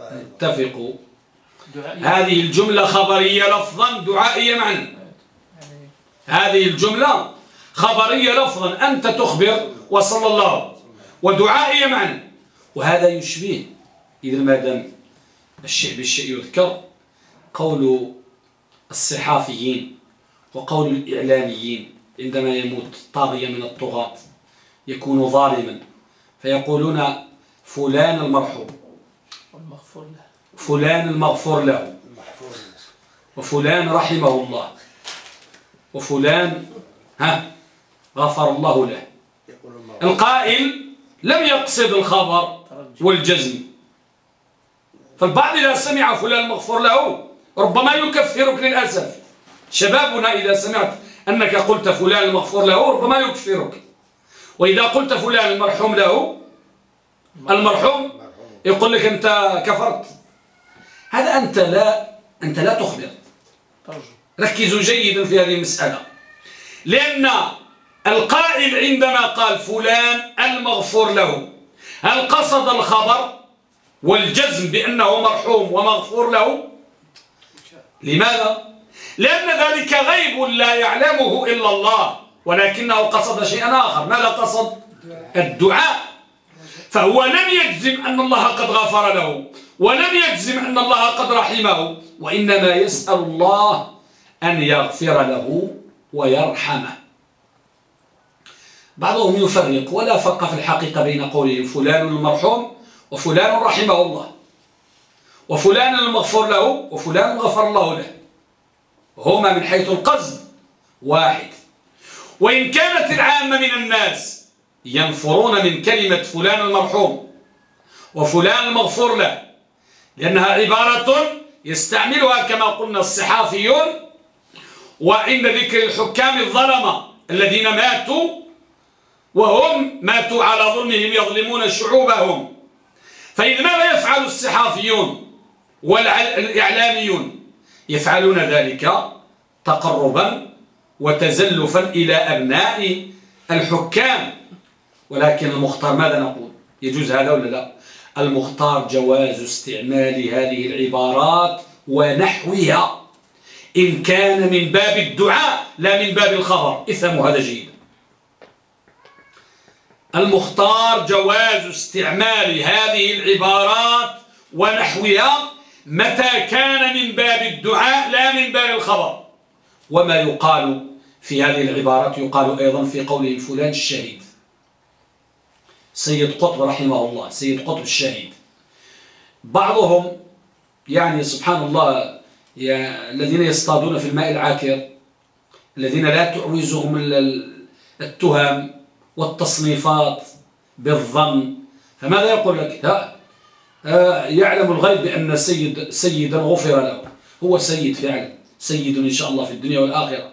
اتفقوا. هذه الجملة خبرية لفظا دعائية معنى هذه الجملة خبرية لفظا. أنت تخبر وصلى الله. ودعائية معنى وهذا يشبه إذا ما دام الشيء بالشيء يذكر قول الصحافيين وقول الإعلاميين عندما يموت طاغية من الطغاة يكون ظالما. فيقولون فلان المرحوم. والمغفور له. فلان المغفور له. وفلان رحمه الله. وفلان ها غفر الله له. القائل لم يقصد الخبر والجزم. فالبعض إذا سمع فلان مغفور له ربما يكفرك للأسف. شبابنا إذا سمعت أنك قلت فلان المغفور له ربما يكفرك. وإذا قلت فلان المرحوم له المرحوم يقول لك أنت كفرت. هذا أنت لا أنت لا تخبر. ركزوا جيدا في هذه المسألة. لأن القائل عندما قال فلان المغفور له هل قصد الخبر؟ والجزم بأنه مرحوم ومغفور له لماذا؟ لأن ذلك غيب لا يعلمه إلا الله ولكنه قصد شيئا آخر ماذا قصد؟ الدعاء فهو لم يجزم أن الله قد غفر له ولم يجزم أن الله قد رحمه وإنما يسأل الله أن يغفر له ويرحمه بعضهم يفرق ولا فرق في الحقيقة بين قوله فلان المرحوم وفلان رحمه الله وفلان المغفور له وفلان غفر الله له. هما من حيث القصد واحد. وإن كانت العامة من الناس ينفرون من كلمة فلان المرحوم وفلان المغفور له لأنها عبارة يستعملها كما قلنا الصحافيون وعند ذكر الحكام الظلمة الذين ماتوا وهم ماتوا على ظلمهم يظلمون شعوبهم. فإذا ماذا يفعل الصحافيون والإعلاميون؟ يفعلون ذلك تقربا وتزلفا إلى أبناء الحكام. ولكن المختار ماذا نقول؟ يجوز هذا ولا لا؟ المختار جواز استعمال هذه العبارات ونحوها. إن كان من باب الدعاء لا من باب الخبر. افهموا هذا جيدا. المختار جواز استعمال هذه العبارات ونحوها متى كان من باب الدعاء لا من باب الخبر. وما يقال في هذه العبارات يقال أيضا في قوله فلان الشهيد. سيد قطب رحمه الله سيد قطب الشهيد. بعضهم يعني سبحان الله الذين يصطادون في الماء العاكر الذين لا تعوزهم التهم والتصنيفات بالظن فماذا يقول لك؟ ها يعلم الغيب بأن سيد سيدا غفر له. هو سيد فعلا. سيد إن شاء الله في الدنيا والآخرة.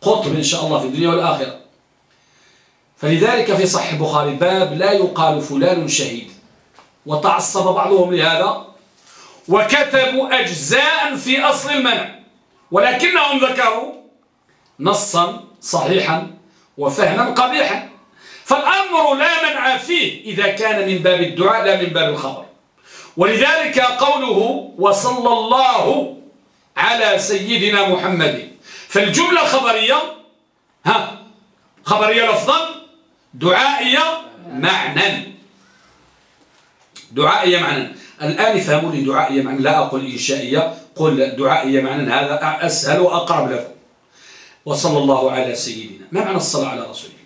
قطب إن شاء الله في الدنيا والآخرة. فلذلك في صحيح البخاري باب لا يقال فلان شهيد. وتعصب بعضهم لهذا. وكتبوا أجزاء في أصل المنع. ولكنهم ذكروا نصا صحيحا وفهما قبيحا. فالأمر لا منع فيه إذا كان من باب الدعاء لا من باب الخبر. ولذلك قوله وصلى الله على سيدنا محمد. فالجملة خبرية ها خبرية لفظا دعائية معنى دعائية معنى الآن فهموا لي دعائية معنى لا أقول إنشائية قل دعائية معنى هذا أسهل وأقرب لكم. وصلى الله على سيدنا. ما معنى الصلاة على رسول الله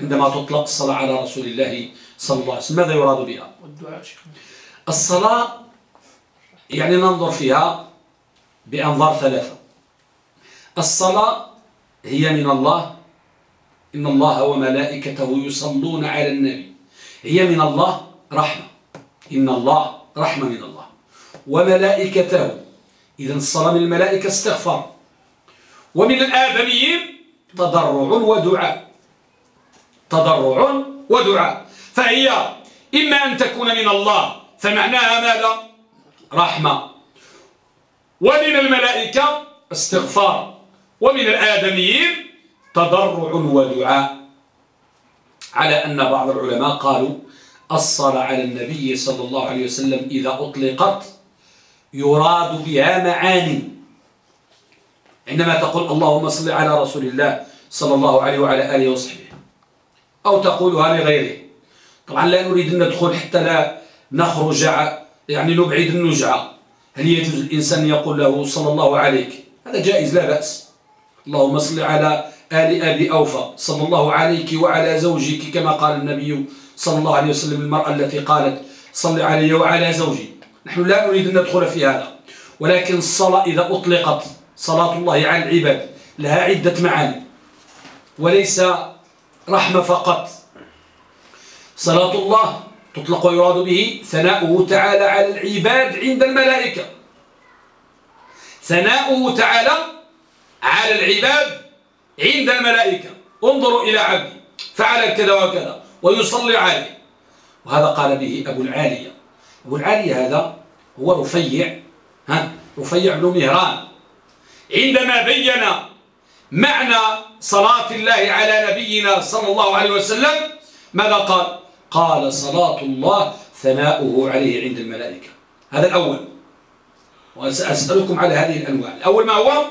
عندما تطلق الصلاة على رسول الله صلى الله عليه وسلم ماذا يراد بها؟ الصلاة يعني ننظر فيها بأنظار ثلاثة. الصلاة هي من الله إن الله وملائكته يصلون على النبي. هي من الله رحمة إن الله رحمة من الله. وملائكته إذا الصلاة من الملائكة استغفر ومن الآدميين تضرع ودعاء. تضرع ودعاء فهي إما أن تكون من الله فمعناها ماذا؟ رحمة. ومن الملائكة استغفار. ومن الآدميين تضرع ودعاء. على أن بعض العلماء قالوا الصلاة على النبي صلى الله عليه وسلم إذا أطلقت يراد بها معاني عندما تقول اللهم صل على رسول الله صلى الله عليه وعلى آله وصحبه. أو تقولها لغيره. طبعا لا نريد أن ندخل حتى لا نخرج يعني نبعد النجعة. هل يجوز الإنسان يقول له صلى الله عليك؟ هذا جائز لا بأس. اللهم صل على آل أبي أوفى. صلى الله عليك وعلى زوجك كما قال النبي صلى الله عليه وسلم المرأة التي قالت صل علي وعلى زوجي. نحن لا نريد أن ندخل في هذا. ولكن الصلاة إذا أطلقت صلاة الله على العباد لها عدة معاني. وليس رحمة فقط. صلاة الله تطلق ويراد به ثناؤه تعالى على العباد عند الملائكة. ثناؤه تعالى على العباد عند الملائكة. انظروا إلى عبدي فعل كذا وكذا ويصلي عليه. وهذا قال به أبو العالية. أبو العالية هذا هو رفيع. ها رفيع بن مهران. عندما بين معنى صلاة الله على نبينا صلى الله عليه وسلم؟ ماذا قال؟ قال صلاة الله ثناؤه عليه عند الملائكة. هذا الأول. وسأسألكم على هذه الأنواع. الأول ما هو؟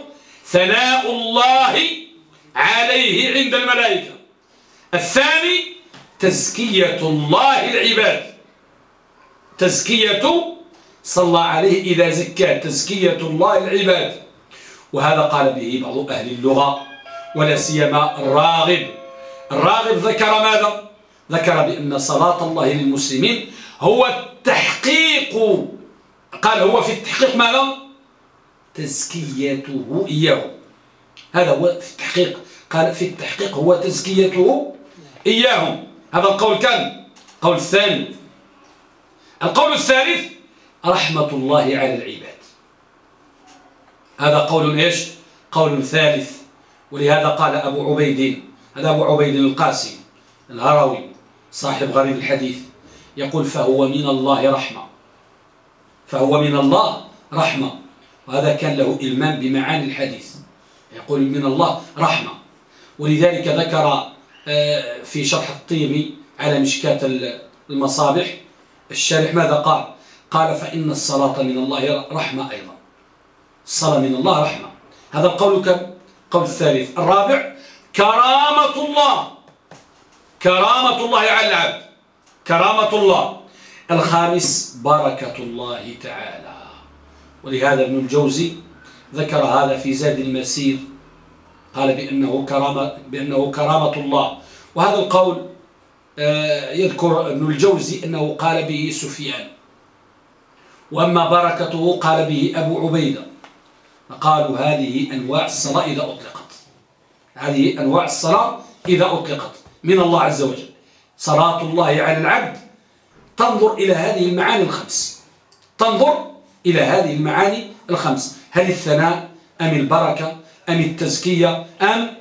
ثناء الله عليه عند الملائكة. الثاني تزكية الله العباد تزكية صلى عليه إذا زكى. تزكية الله العباد وهذا قال به بعض أهل اللغة ولا سيما الراغب. الراغب ذكر ماذا؟ ذكر بأن صلاة الله للمسلمين هو التحقيق. قال هو في التحقيق ماذا؟ تزكيته إياه. هذا هو في التحقيق. قال في التحقيق هو تزكيته إياهم هذا القول كان. قول الثاني. القول الثالث رحمة الله على العباد. هذا قول إيش؟ قول ثالث. ولهذا قال أبو عبيد هذا أبو عبيد القاسي الهروي صاحب غريب الحديث يقول فهو من الله رحمة. فهو من الله رحمة. وهذا كان له إلمام بمعاني الحديث. يقول من الله رحمة. ولذلك ذكر آه، في شرح الطيبي على مشكاة المصابح الشارح ماذا قال؟ قال فإن الصلاة من الله رحمة أيضا. الصلاة من الله رحمة. هذا القول كم؟ قول الثالث. الرابع كرامة الله. كرامة الله على العبد. كرامة الله. الخامس بركة الله تعالى. ولهذا ابن الجوزي ذكر هذا في زاد المسير. قال بأنه كرامة, بأنه كرامة الله. وهذا القول آه، يذكر ابن الجوزي أنه قال به سفيان. وأما بركته قال به أبو عبيدة. فقالوا هذه أنواع الصلاة إذا أطلقت. هذه أنواع الصلاة إذا أطلقت من الله عز وجل. صلاة الله على العبد تنظر إلى هذه المعاني الخمس. تنظر إلى هذه المعاني الخمس. هل الثناء أم البركة أم التزكية أم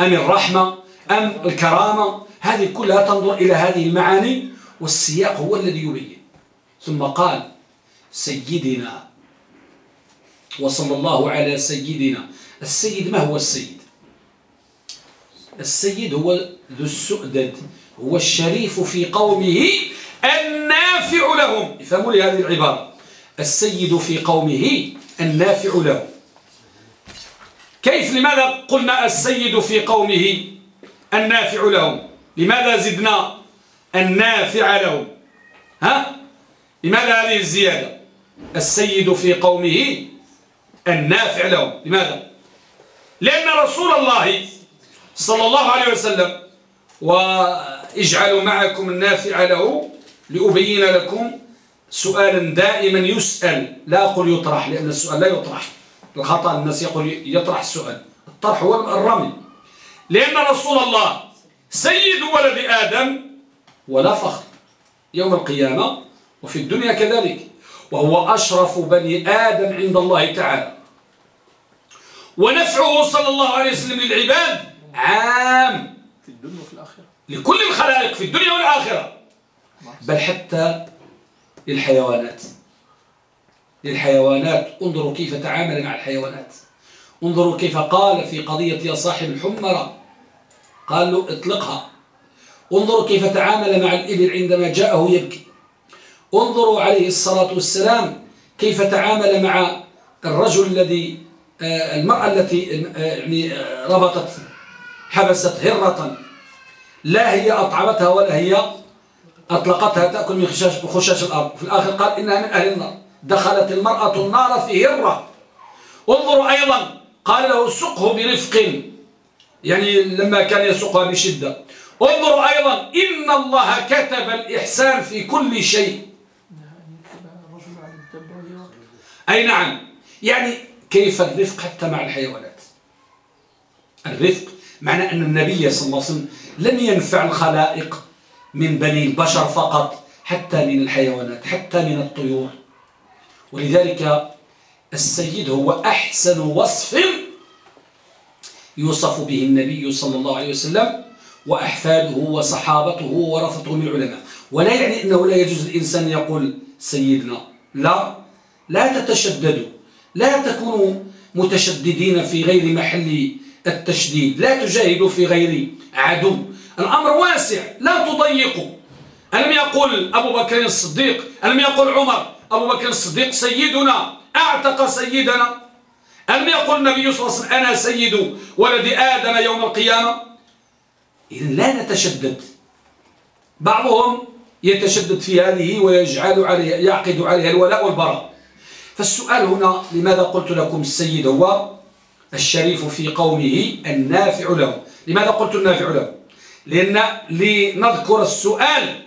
أم الرحمة أم الكرامة؟ هذه كلها تنظر إلى هذه المعاني والسياق هو الذي يبين. ثم قال سيدنا وصلى الله على سيدنا. السيد ما هو السيد؟ السيد هو ذو السؤدد هو الشريف في قومه النافع لهم. افهموا لي هذه العبارة. السيد في قومه النافع لهم. كيف؟ لماذا قلنا السيد في قومه النافع لهم؟ لماذا زدنا النافع لهم؟ ها؟ لماذا هذه الزيادة؟ السيد في قومه النافع لهم. لماذا؟ لأن رسول الله صلى الله عليه وسلم وإجعلوا معكم النافع له لأبين لكم سؤالا دائما يسأل. لا أقول يطرح لأن السؤال لا يطرح. الخطأ الناس يقول يطرح السؤال. الطرح هو الرمي. لأن رسول الله سيد ولد آدم ولا فخر. يوم القيامة وفي الدنيا كذلك. وهو أشرف بني آدم عند الله تعالى. ونفعه صلى الله عليه وسلم للعباد عام. في الدنيا وفي الآخرة. لكل الخلائق في الدنيا والآخرة. بل حتى للحيوانات. للحيوانات. انظروا كيف تعامل مع الحيوانات. انظروا كيف قال في قضية يا صاحب الحمرة. قال له اطلقها. انظروا كيف تعامل مع الإبل عندما جاءه يبكي. انظروا عليه الصلاة والسلام كيف تعامل مع الرجل الذي آه، المرأة التي آه، يعني آه، ربطت حبست هرة. لا هي أطعمتها ولا هي أطلقتها تأكل من خشاش, خشاش الأرض. في الآخر قال إنها من أهل النار. دخلت المرأة النار في هرة. انظروا أيضا قال له سقه برفق. يعني لما كان يسقها بشدة. انظروا أيضا إن الله كتب الإحسان في كل شيء. أي نعم. يعني كيف الرفق حتى مع الحيوانات؟ الرفق معنى أن النبي صلى الله عليه وسلم لم ينفع الخلائق من بني البشر فقط حتى من الحيوانات حتى من الطيور. ولذلك السيد هو أحسن وصف يوصف به النبي صلى الله عليه وسلم وأحفاده وصحابته ورثته من العلماء. ولا يعني أنه لا يجوز الإنسان يقول سيدنا. لا. لا تتشددوا. لا تكونوا متشددين في غير محل التشديد. لا تجاهدوا في غير عدو. الأمر واسع لا تضيقوا. ألم يقول أبو بكر الصديق؟ ألم يقول عمر؟ أبو بكر الصديق سيدنا أعتق سيدنا. ألم يقول النبي صلى الله عليه وسلم؟ أنا سيد ولد آدم يوم القيامة. إذن لا نتشدد. بعضهم يتشدد في هذه ويجعل عليها يعقد عليها الولاء والبراء. فالسؤال هنا لماذا قلت لكم السيد هو الشريف في قومه النافع له؟ لماذا قلت النافع له؟ لأن لنذكر السؤال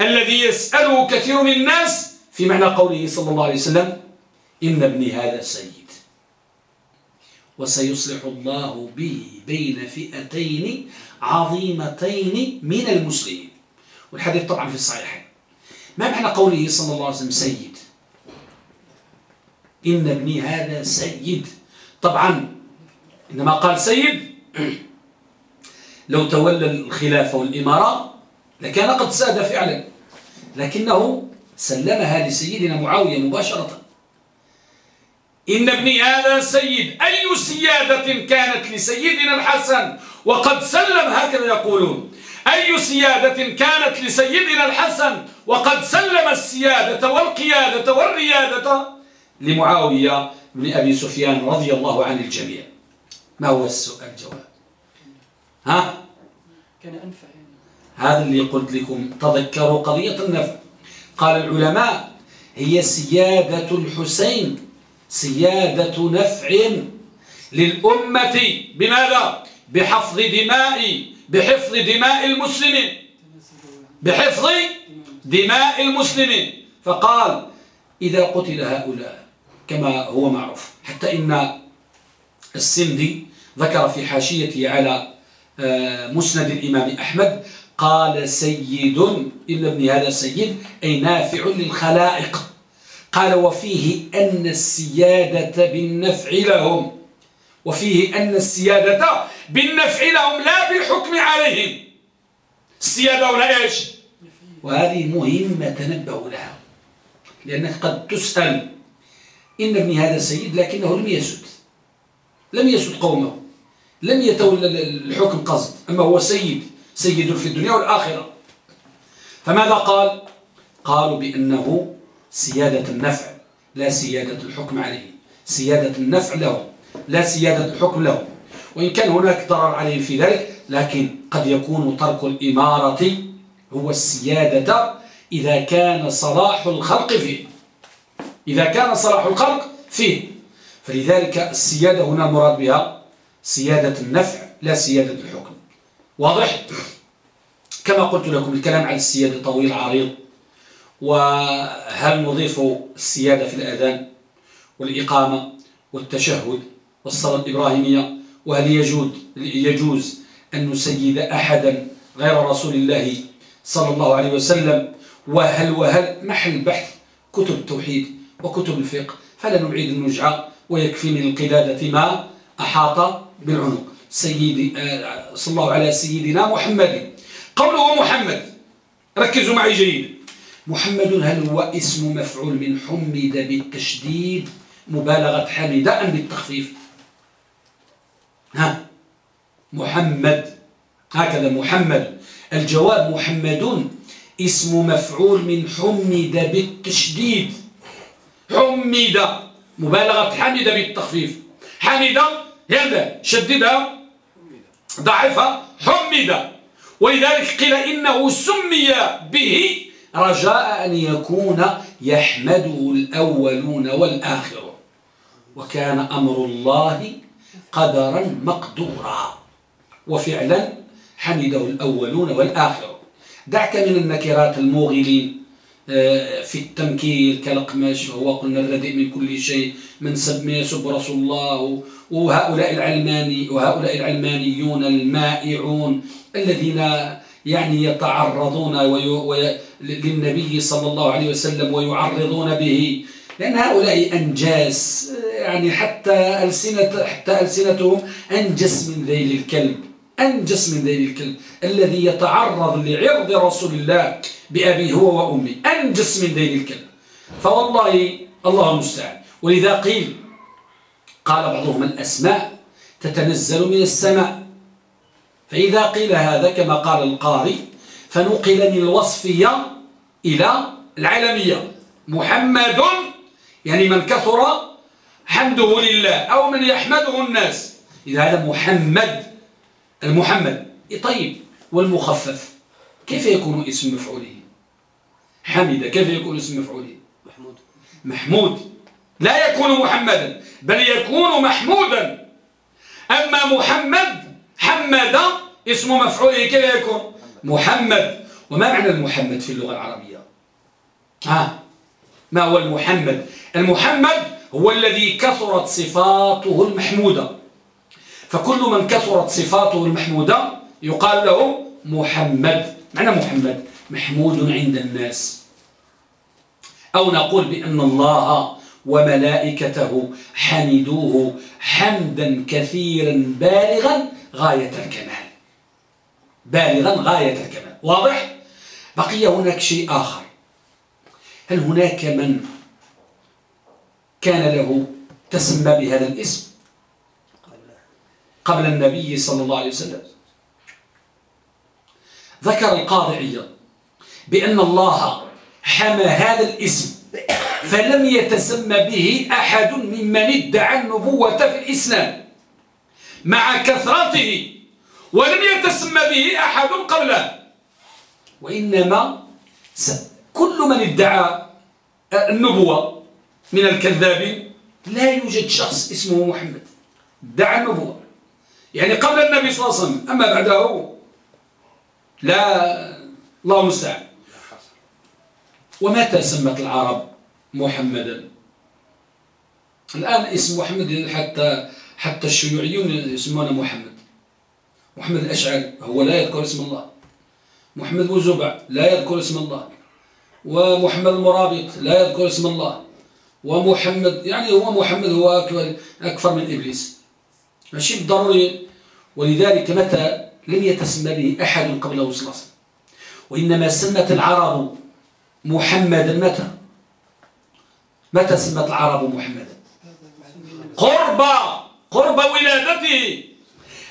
الذي يسأله كثير من الناس في معنى قوله صلى الله عليه وسلم إن ابني هذا سيد. وسيصلح الله به بين فئتين عظيمتين من المسلمين. والحديث طبعا في الصحيحين. ما معنى قوله صلى الله عليه وسلم سيد؟ إن ابني هذا سيد. طبعا إنما قال سيد لو تولى الخلافة والإمارة لكان قد ساد فعلا لكنه سلمها لسيدنا معاوية مباشرة. إن ابني هذا سيد أي سيادة كانت لسيدنا الحسن؟ وقد سلم هكذا يقولون. أي سيادة كانت لسيدنا الحسن؟ وقد سلم السيادة والقيادة والريادة لمعاوية بن أبي سفيان رضي الله عن الجميع. ما هو السؤال الجواب؟ ها؟ كان أنفع هذا اللي قلت لكم تذكروا قضية النفع. قال العلماء هي سيادة الحسين سيادة نفع للأمة. بماذا؟ بحفظ دماء بحفظ دماء المسلمين. بحفظ دماء المسلمين. فقال إذا قتل هؤلاء كما هو معروف. حتى إن السندي ذكر في حاشيته على آه، مسند الإمام أحمد قال سيد إلا ابن هذا سيد أي نافع للخلائق. قال وفيه أن السيادة بالنفع لهم. وفيه أن السيادة بالنفع لهم لا بالحكم عليهم. السيادة هنا إيش؟ وهذه مهمة تنبه لها لأنك قد تسأل إن ابني هذا سيد لكنه لم يسد. لم يسد قومه. لم يتولى الحكم قصد. أما هو سيد سيد في الدنيا والآخرة. فماذا قال؟ قالوا بأنه سيادة النفع لا سيادة الحكم عليه. سيادة النفع له لا سيادة الحكم له. وإن كان هناك ضرر عليه في ذلك لكن قد يكون ترك الإمارة هو السيادة إذا كان صلاح الخلق فيه. إذا كان صلاح الخلق فيه. فلذلك السيادة هنا المراد بها سيادة النفع لا سيادة الحكم. واضح؟ كما قلت لكم الكلام عن السيادة طويل عريض وهل نضيف السيادة في الأذان والإقامة والتشهد والصلاة الإبراهيمية؟ وهل يجوز, يجوز أن نسيد أحدا غير رسول الله صلى الله عليه وسلم؟ وهل وهل محل بحث كتب التوحيد. وكتب الفقه فلا نعيد النجعة ويكفي من القلادة ما أحاط بالعنق. سيدي آه، صلى الله على سيدنا محمد. قوله محمد ركزوا معي جيدا محمد هل هو اسم مفعول من حمد بالتشديد مبالغة حمد أم بالتخفيف؟ ها محمد هكذا محمد. الجواب محمد اسم مفعول من حمد بالتشديد. حمد مبالغة حمد بالتخفيف. حمد هذا شددها. ضعفها. حمد ولذلك قيل إنه سمي به رجاء أن يكون يحمده الأولون والآخرون. وكان أمر الله قدرا مقدورا. وفعلا حمده الأولون والآخرون. دعك من النكرات الموغلين. في التمكير كالقمش وهو قلنا الرديء من كل شيء من سب يسب رسول الله وهؤلاء العلماني وهؤلاء العلمانيون المائعون الذين يعني يتعرضون للنبي صلى الله عليه وسلم ويعرضون به. لأن هؤلاء أنجاس يعني حتى ألسنة حتى ألسنتهم أنجس من ذيل الكلب. أنجس من ذيل الكلب الذي يتعرض لعرض رسول الله بأبي هو وأمي أنجس من ذيل الكلب. فوالله الله المستعان. ولذا قيل قال بعضهم الأسماء تتنزل من السماء. فإذا قيل هذا كما قال القاضي فنقل من الوصفية إلى العالمية محمد يعني من كثر حمده لله أو من يحمده الناس. إذا هذا محمد المحمد طيب والمخفف كيف يكون اسم مفعوله؟ حمد كيف يكون اسم مفعوله؟ محمود. محمود. لا يكون محمدا بل يكون محمودا. أما محمد حمد اسم مفعوله كيف يكون؟ محمد. وما معنى المحمد في اللغة العربية؟ ها ما هو المحمد؟ المحمد هو الذي كثرت صفاته المحمودة. فكل من كثرت صفاته المحمودة يقال له محمد. معنى محمد؟ محمود عند الناس. أو نقول بأن الله وملائكته حمدوه حمدا كثيرا بالغا غاية الكمال. بالغا غاية الكمال. واضح؟ بقي هناك شيء آخر. هل هناك من كان له تسمى بهذا الاسم؟ قبل النبي صلى الله عليه وسلم. ذكر القاضي بأن الله حمى هذا الاسم فلم يتسمى به أحد ممن ادعى النبوة في الإسلام مع كثرته ولم يتسمى به أحد قبله. وإنما كل من ادعى النبوة من الكذابين لا يوجد شخص اسمه محمد ادعى النبوة. يعني قبل النبي صلى الله عليه وسلم أما بعده لا الله المستعان. ومتى سمت العرب محمدا؟ الآن اسم محمد حتى حتى الشيوعيون يسمونه محمد. محمد الأشعري هو لا يذكر اسم الله. محمد وزبع لا يذكر اسم الله. ومحمد المرابط لا يذكر اسم الله. ومحمد يعني هو محمد هو أكثر من إبليس. ماشي؟ بالضروري ولذلك متى لم يتسمى به أحد قبله صلى الله عليه وسلم. وإنما سمت العرب محمدا. متى؟ متى سمت العرب محمدا؟ قرب قرب ولادته.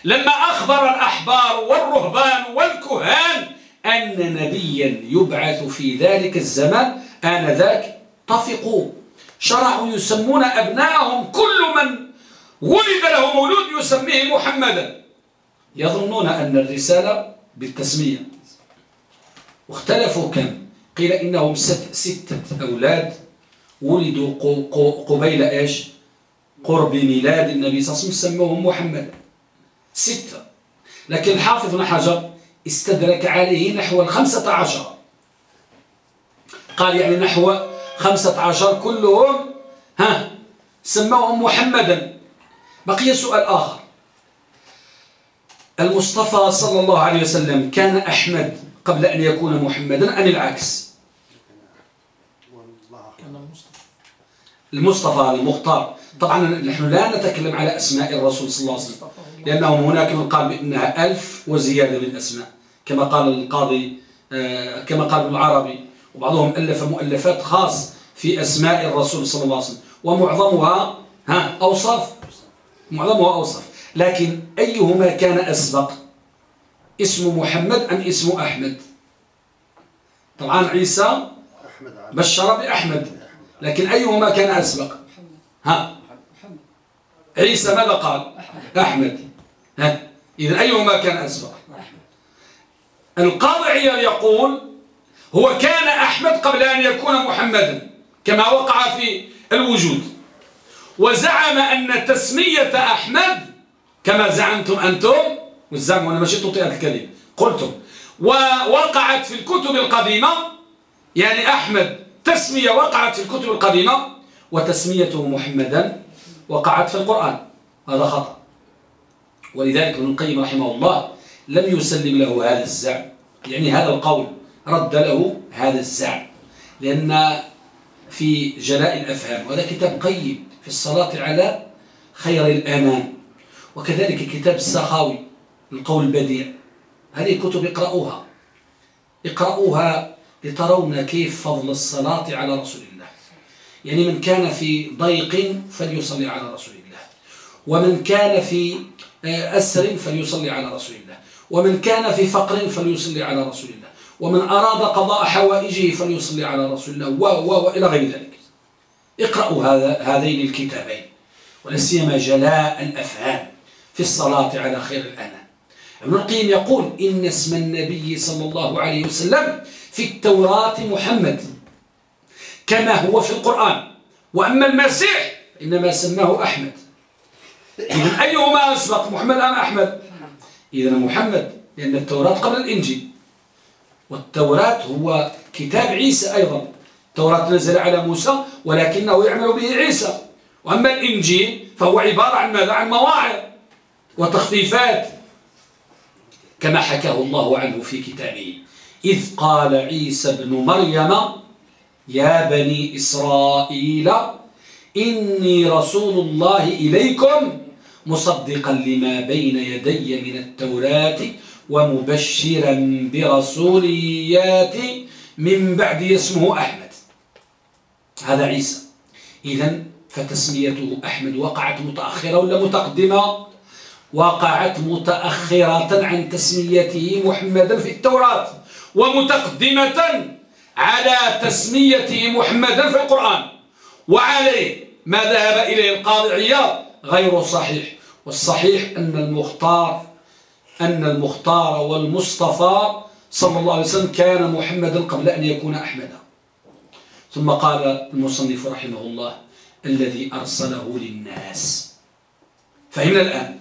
لما أخبر الأحبار والرهبان والكهان أن نبيا يبعث في ذلك الزمان آنذاك. طفقوا شرعوا يسمون أبناءهم كل من ولد له مولود يسميه محمدا. يظنون أن الرسالة بالتسمية. واختلفوا كم؟ قيل إنهم ست ستة أولاد ولدوا قبيل إيش؟ قرب ميلاد النبي صلى الله عليه وسلم سموهم محمد. ستة. لكن الحافظ بن حجر استدرك عليه نحو الخمسة عشر. قال يعني نحو خمسة عشر كلهم ها سموهم محمدا. بقي سؤال آخر. المصطفى صلى الله عليه وسلم كان أحمد قبل أن يكون محمدا أم العكس؟ المصطفى. المختار. طبعا نحن لا نتكلم على أسماء الرسول صلى الله عليه وسلم لأنهم هناك من قال بأنها ألف وزيادة من أسماء كما قال القاضي آه، كما قال ابن العربي وبعضهم ألف مؤلفات خاص في أسماء الرسول صلى الله عليه وسلم ومعظمها ها أوصاف معظمها أوصاف لكن أيهما كان أسبق؟ اسم محمد أم اسم أحمد؟ طبعا عيسى بشر بأحمد. لكن أيهما كان أسبق؟ ها؟ عيسى ماذا قال؟ أحمد. ها؟ إذا أيهما كان أسبق؟ القاضي يقول هو كان أحمد قبل أن يكون محمدا كما وقع في الوجود. وزعم أن تسمية أحمد كما زعمتم أنتم والزعم وأنا ماشي تطيع الكلمة قلتم ووقعت في الكتب القديمة يعني أحمد تسمية وقعت في الكتب القديمة وتسميته محمدا وقعت في القرآن. هذا خطأ. ولذلك ابن القيم رحمه الله لم يسلم له هذا الزعم. يعني هذا القول رد له هذا الزعم. لأن في جلاء الأفهام وهذا كتاب قيم. في الصلاة على خير الأمان. وكذلك كتاب السخاوي القول البديع. هذه كتب اقرأوها. اقرأوها لترون كيف فضل الصلاة على رسول الله. يعني من كان في ضيق فليصلي على رسول الله. ومن كان في آه، أسر فليصلي على رسول الله. ومن كان في فقر فليصلي على رسول الله. ومن أراد قضاء حوائجه فليصلي على رسول الله. و و وإلى غير ذلك. اقرأوا هذا هذين الكتابين ولا سيما جلاء الأفهام في الصلاة على خير الأنام. ابن القيم يقول إن اسم النبي صلى الله عليه وسلم في التوراة محمد كما هو في القرآن. وأما المسيح إنما سماه أحمد. إذن أيهما أسبق محمد أم أحمد؟ إذن محمد لأن التوراة قبل الإنجيل. والتوراة هو كتاب عيسى أيضا. التوراة نزل على موسى ولكنه يعمل به عيسى. وأما الإنجيل فهو عبارة عن ماذا؟ عن مواعظ وتخفيفات كما حكاه الله عنه في كتابه. إذ قال عيسى بن مريم يا بني إسرائيل إني رسول الله إليكم مصدقا لما بين يدي من التوراة ومبشرا برسول ياتي من بعد اسمه أحمد. هذا عيسى. إذا فتسميته أحمد وقعت متأخرة ولا متقدمة؟ وقعت متأخرة عن تسميته محمدا في التوراة ومتقدمة على تسميته محمدا في القرآن. وعليه ما ذهب إليه القاضي عياض غير صحيح. والصحيح أن المختار أن المختار والمصطفى صلى الله عليه وسلم كان محمدا قبل أن يكون أحمدا. ثم قال المصنف رحمه الله الذي أرسله للناس. فهمنا الآن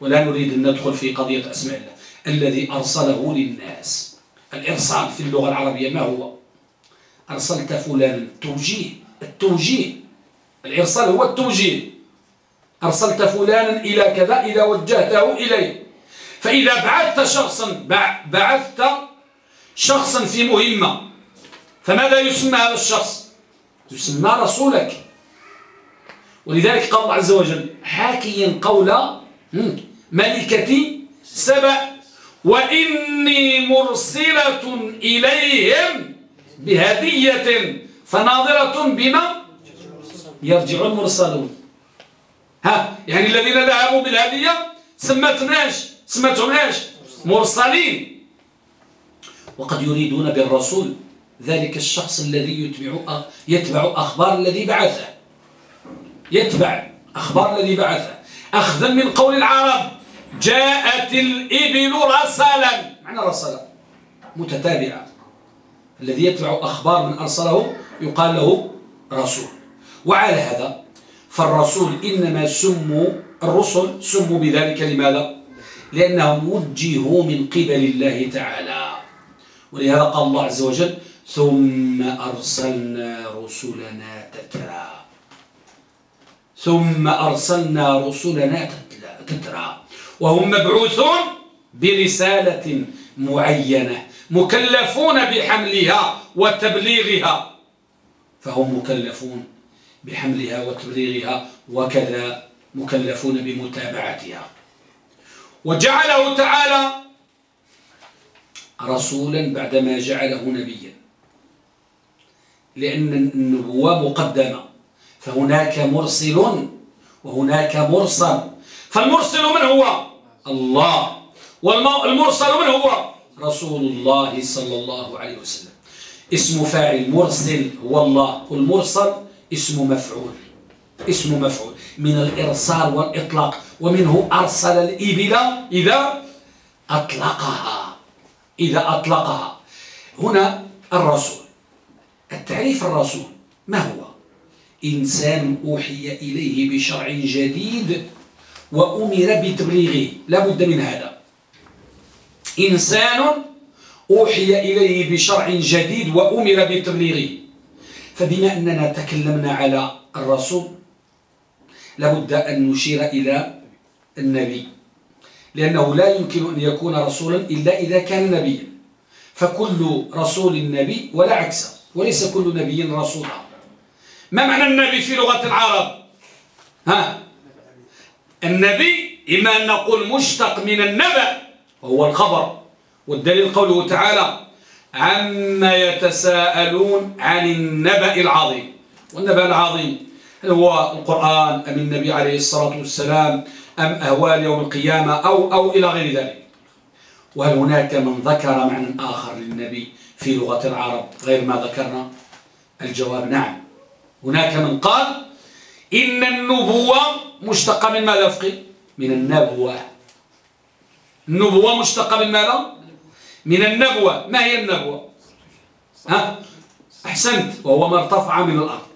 ولا نريد أن ندخل في قضية أسماء الله. الذي أرسله للناس. الإرسال في اللغة العربية ما هو؟ أرسلت فلانا. التوجيه التوجيه. الإرسال هو التوجيه. أرسلت فلانا إلى كذا إذا وجهته إليه. فإذا بعثت شخصا بعثت شخصا في مهمة فماذا يسمى هذا الشخص؟ يسمى رسولك. ولذلك قال الله عز وجل حاكيا قول ملكة سبأ وإني مرسلة إليهم بهدية فناظرة بما يرجع المرسلون. ها يعني الذين ذهبوا بالهدية سمتناش سمتهم إيش؟ مرسلين. وقد يريدون بالرسول. ذلك الشخص الذي يتبع يتبع أخبار الذي بعثه. يتبع أخبار الذي بعثه. أخذا من قول العرب جاءت الإبل رسلا. معنى رسلا متتابعة. الذي يتبع أخبار من أرسله يقال له رسول. وعلى هذا فالرسول إنما سموا الرسل سموا بذلك لماذا؟ لأنهم وجهوا من قبل الله تعالى. ولهذا قال الله عز وجل ثم أرسلنا رسلنا تترى. ثم أرسلنا رسلنا تترى. وهم مبعوثون برسالة معينة مكلفون بحملها وتبليغها. فهم مكلفون بحملها وتبليغها وكذا مكلفون بمتابعتها. وجعله تعالى رسولا بعدما جعله نبيا. لأن النبوة مقدمة. فهناك مرسل وهناك مرسل. فالمرسل من هو؟ الله. والمرسل من هو؟ رسول الله صلى الله عليه وسلم. اسم فاعل مرسل هو الله. والمرسل اسم مفعول. اسم مفعول. من الإرسال والإطلاق. ومنه أرسل الإبل إذا أطلقها. إذا أطلقها. هنا الرسول. التعريف الرسول ما هو؟ إنسان أوحي إليه بشرع جديد وأمر بتبليغه لا بد من هذا. إنسان أوحي إليه بشرع جديد وأمر بتبليغه. فبما أننا تكلمنا على الرسول لابد أن نشير إلى النبي لأنه لا يمكن أن يكون رسولا إلا إذا كان نبيا. فكل رسول نبي ولا عكسه. وليس كل نبي رسولا ما معنى النبي في لغة العرب؟ ها؟ النبي إما أن نقول مشتق من النبأ وهو الخبر والدليل قوله تعالى عما يتساءلون عن النبأ العظيم. والنبأ العظيم هل هو القرآن أم النبي عليه الصلاة والسلام أم أهوال يوم القيامة أو, أو إلى غير ذلك. وهل هناك من ذكر معنى آخر للنبي؟ في لغة العرب غير ما ذكرنا الجواب. نعم. هناك من قال إن النبوة مشتقة من ماذا فقي من النبوة. النبوة مشتقة من ماذا؟ من النبوة. ما هي النبوة؟ ها؟ أحسنت. وهو ما ارتفع من الأرض.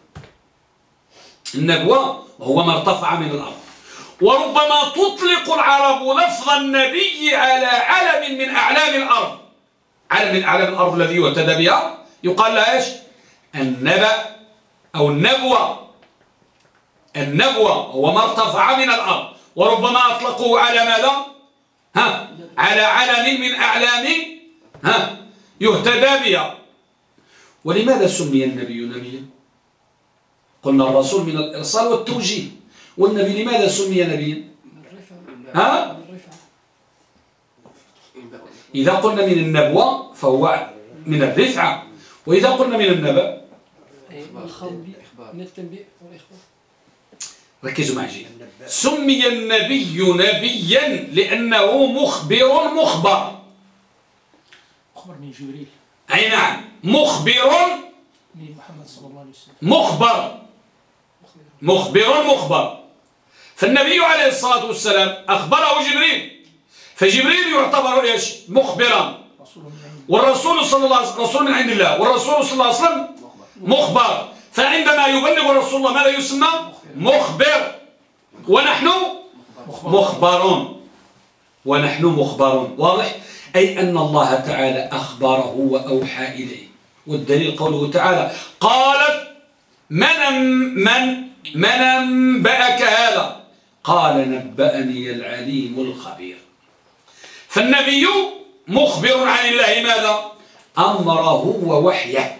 النبوة وهو ما ارتفع من الأرض. وربما تطلق العرب لفظ النبي على علم من أعلام الأرض. علم من أعلام الأرض الذي يعتدى بها. يقال لها إيش؟ النبأ أو النبوة. النبوة هو ما ارتفع من الأرض. وربما أطلقوه على ماذا؟ ها؟ على علم من أعلام ها؟ يهتدى بها. ولماذا سمي النبي نبيا؟ قلنا الرسول من الإرسال والتوجيه. والنبي لماذا سمي نبيا؟ ها؟ إذا قلنا من النبوة فهو من الرفعة. وإذا قلنا من النبأ ركزوا معي سمي النبي نبيا لأنه مخبر مخبر. مخبر من جبريل. أي نعم مخبر من محمد صلى الله عليه وسلم. مخبر. مخبر مخبر. فالنبي عليه الصلاة والسلام أخبره جبريل. فجبريل يعتبر إيش؟ مخبرا. والرسول صلى الله عليه وسلم رسول من عند الله. والرسول صلى الله عليه وسلم مخبر. فعندما يبلغ الرسول الله ماذا يسمى مخبر. ونحن مخبرون. ونحن مخبرون. واضح؟ أي أن الله تعالى أخبره وأوحى إليه. والدليل قوله تعالى قالت من من من أنبأك هذا؟ قال نبأني العليم الخبير. فالنبي مخبر عن الله ماذا؟ أمره ووحيه.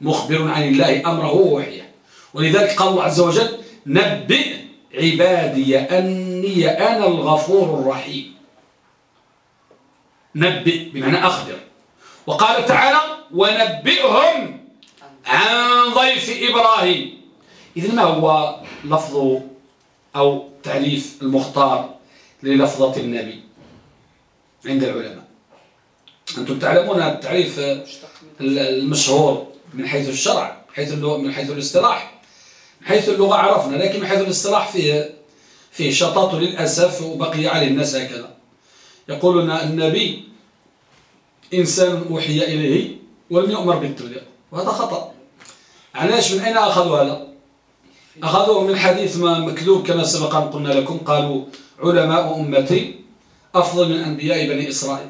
مخبر عن الله أمره ووحيه. ولذلك قال الله عز وجل نبئ عبادي أني أنا الغفور الرحيم. نبئ بمعنى أخبر. وقال تعالى ونبئهم عن ضيف إبراهيم. إذن ما هو لفظ أو تعريف المختار للفظة النبي؟ عند العلماء. أنتم تعلمون التعريف المشهور من حيث الشرع حيث من حيث الاصطلاح. من حيث اللغة عرفنا لكن من حيث الاصطلاح فيه فيه شطاط للأسف وبقي عليه الناس هكذا. يقولون النبي إنسان أوحي إليه ولم يؤمر بالتبليغ وهذا خطأ. علاش؟ من أين أخذوا هذا؟ أخذوه من حديث ما مكذوب كما سبق أن قلنا لكم قالوا علماء أمتي أفضل من أنبياء بني إسرائيل.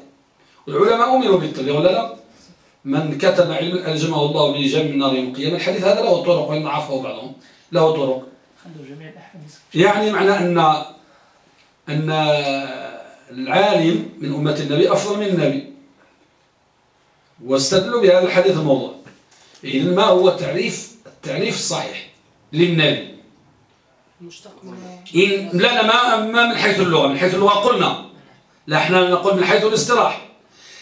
والعلماء أمروا بالتبليغ ولا لا؟ من كتب علم ألجمه الله من نار يوم القيامة. الحديث هذا له طرق وإن عفوا بعضهم له طرق. يعني معنى أن أن العالم من أمة النبي أفضل من النبي. واستدلوا بهذا الحديث الموضوع. إذن ما هو التعريف التعريف الصحيح للنبي. إن لا ما ما من حيث اللغة. من حيث اللغة قلنا. إحنا نقول من حيث الاصطلاح.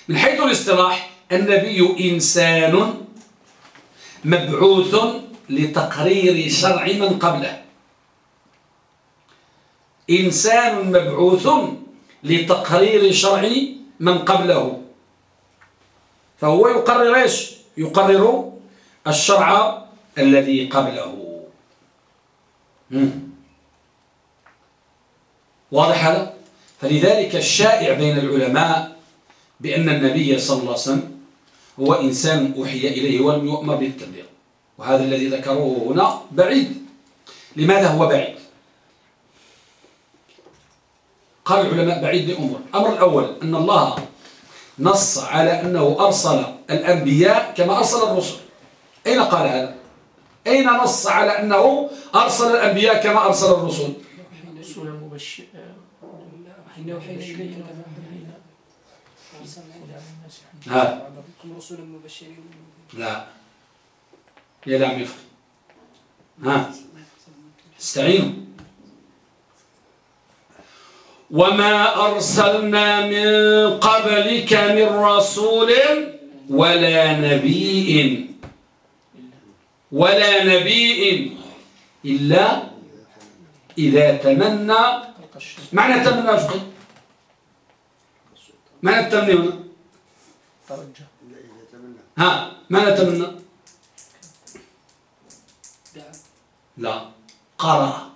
من حيث الاصطلاح النبي إنسان مبعوث لتقرير شرع من قبله. إنسان مبعوث لتقرير شرع من قبله. فهو يقرر إيش؟ يقرر الشرع الذي قبله. واضح هذا؟ فلذلك الشائع بين العلماء بأن النبي صلى الله عليه وسلم هو إنسان أوحي إليه ولم يؤمر بالتبليغ. وهذا الذي ذكروه هنا بعيد. لماذا هو بعيد؟ قال العلماء بعيد لأمور الأمر الأول أن الله نص على أنه أرسل الأنبياء كما أرسل الرسل. أين قال هذا؟ أين نص على أنه أرسل الأنبياء كما أرسل الرسل؟ حين أوحينا إليك ها؟ رسولا مبشرين لا. يا لا عم ها؟ استعينوا. وما أرسلنا من قبلك من رسول ولا نبي. ولا نبي إلا إذا تمنى. معنى تمنى فقه معنى التمنى ترجى ها معنى تمنى لا. قرأ.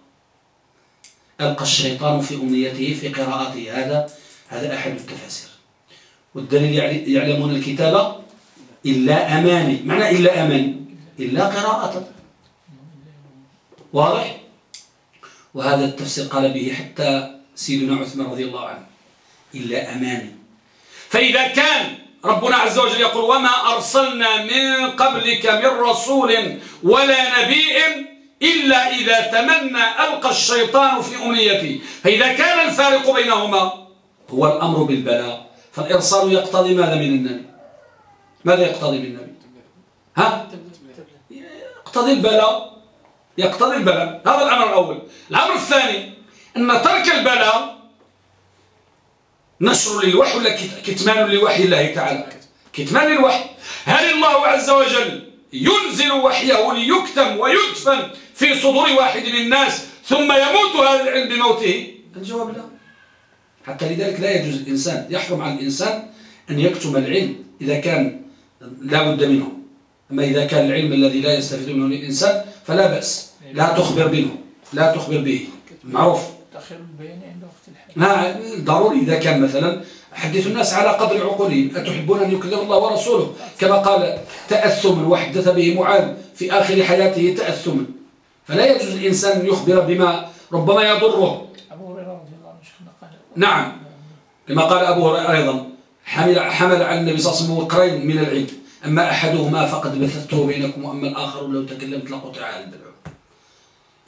ألقى الشيطان في أمنيته في قراءته. هذا هذا أحد التفاسير. والدليل يعلمون الكتابة إلا أماني. معنى إلا أماني. إلا قراءة. واضح؟ وهذا التفسير قال به حتى سيدنا عثمان رضي الله عنه. إلا أماني. فإذا كان ربنا عز وجل يقول وما أرسلنا من قبلك من رسول ولا نبي إلا إذا تمنى ألقى الشيطان في أمنيته. فإذا كان الفارق بينهما هو الأمر بالبلاء. فالإرسال يقتضي ماذا من النبي؟ ماذا يقتضي من النبي؟ ها؟ يقتضي البلاء. يقتضي البلاء. هذا الأمر الأول. الأمر الثاني أن ترك البلاء نشر للوحي ولا كتمان لوحي الله تعالى؟ كتمان للوحي هل الله عز وجل ينزل وحيه ليكتم ويدفن في صدور واحد من الناس ثم يموت هذا العلم بموته؟ الجواب لا. حتى لذلك لا يجوز الإنسان يحرم على الإنسان أن يكتم العلم إذا كان لا بد منه. أما إذا كان العلم الذي لا يستفيد منه الإنسان فلا بأس. لا تخبر منه لا تخبر به. معروف. الحاجة ضروري إذا كان مثلا حدث الناس على قدر عقولهم أتحبون أن يكذب الله ورسوله؟ كما قال تأثما وحدث به معاذ في آخر حياته تأثما فلا يجوز الإنسان أن يخبر بما ربما يضره. أبو هريرة رضي الله عنه نعم. كما قال أبو هريرة أيضا حمل, حمل على النبي صلى الله عليه وسلم وقرين من العلم أما أحدهما فقد بثته بينكم وأما الآخر لو تكلمت لقطع على البلع.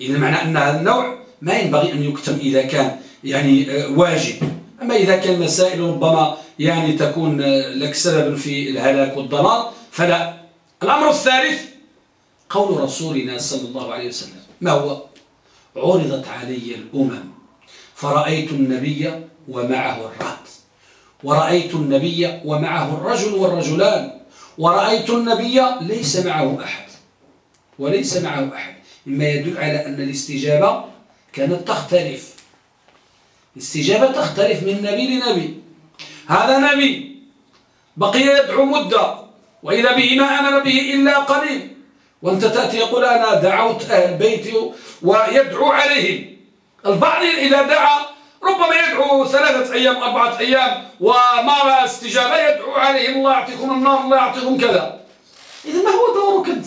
إذا معنى أن هذا النوع ما ينبغي أن يكتم إذا كان يعني آه، واجب. أما إذا كان مسائل ربما يعني تكون آه، لك سبب في الهلاك والضلال فلا. الأمر الثالث قول رسولنا صلى الله عليه وسلم ما هو؟ عرضت علي الأمم فرأيت النبي ومعه الرهط. ورأيت النبي ومعه الرجل والرجلان. ورأيت النبي ليس معه أحد. وليس معه أحد. مما يدل على أن الاستجابة كانت تختلف. الاستجابة تختلف من نبي لنبي. هذا نبي بقي يدعو مدة وإذا به ما أمن به إلا قليل. وأنت تأتي يقول أنا دعوت أهل بيتي ويدعو عليهم. البعض إذا دعا ربما يدعو ثلاثة أيام أربعة أيام وما رأى استجابة يدعو عليهم الله يعطيكم النار الله يعطيكم كذا. إذا ما هو دورك أنت؟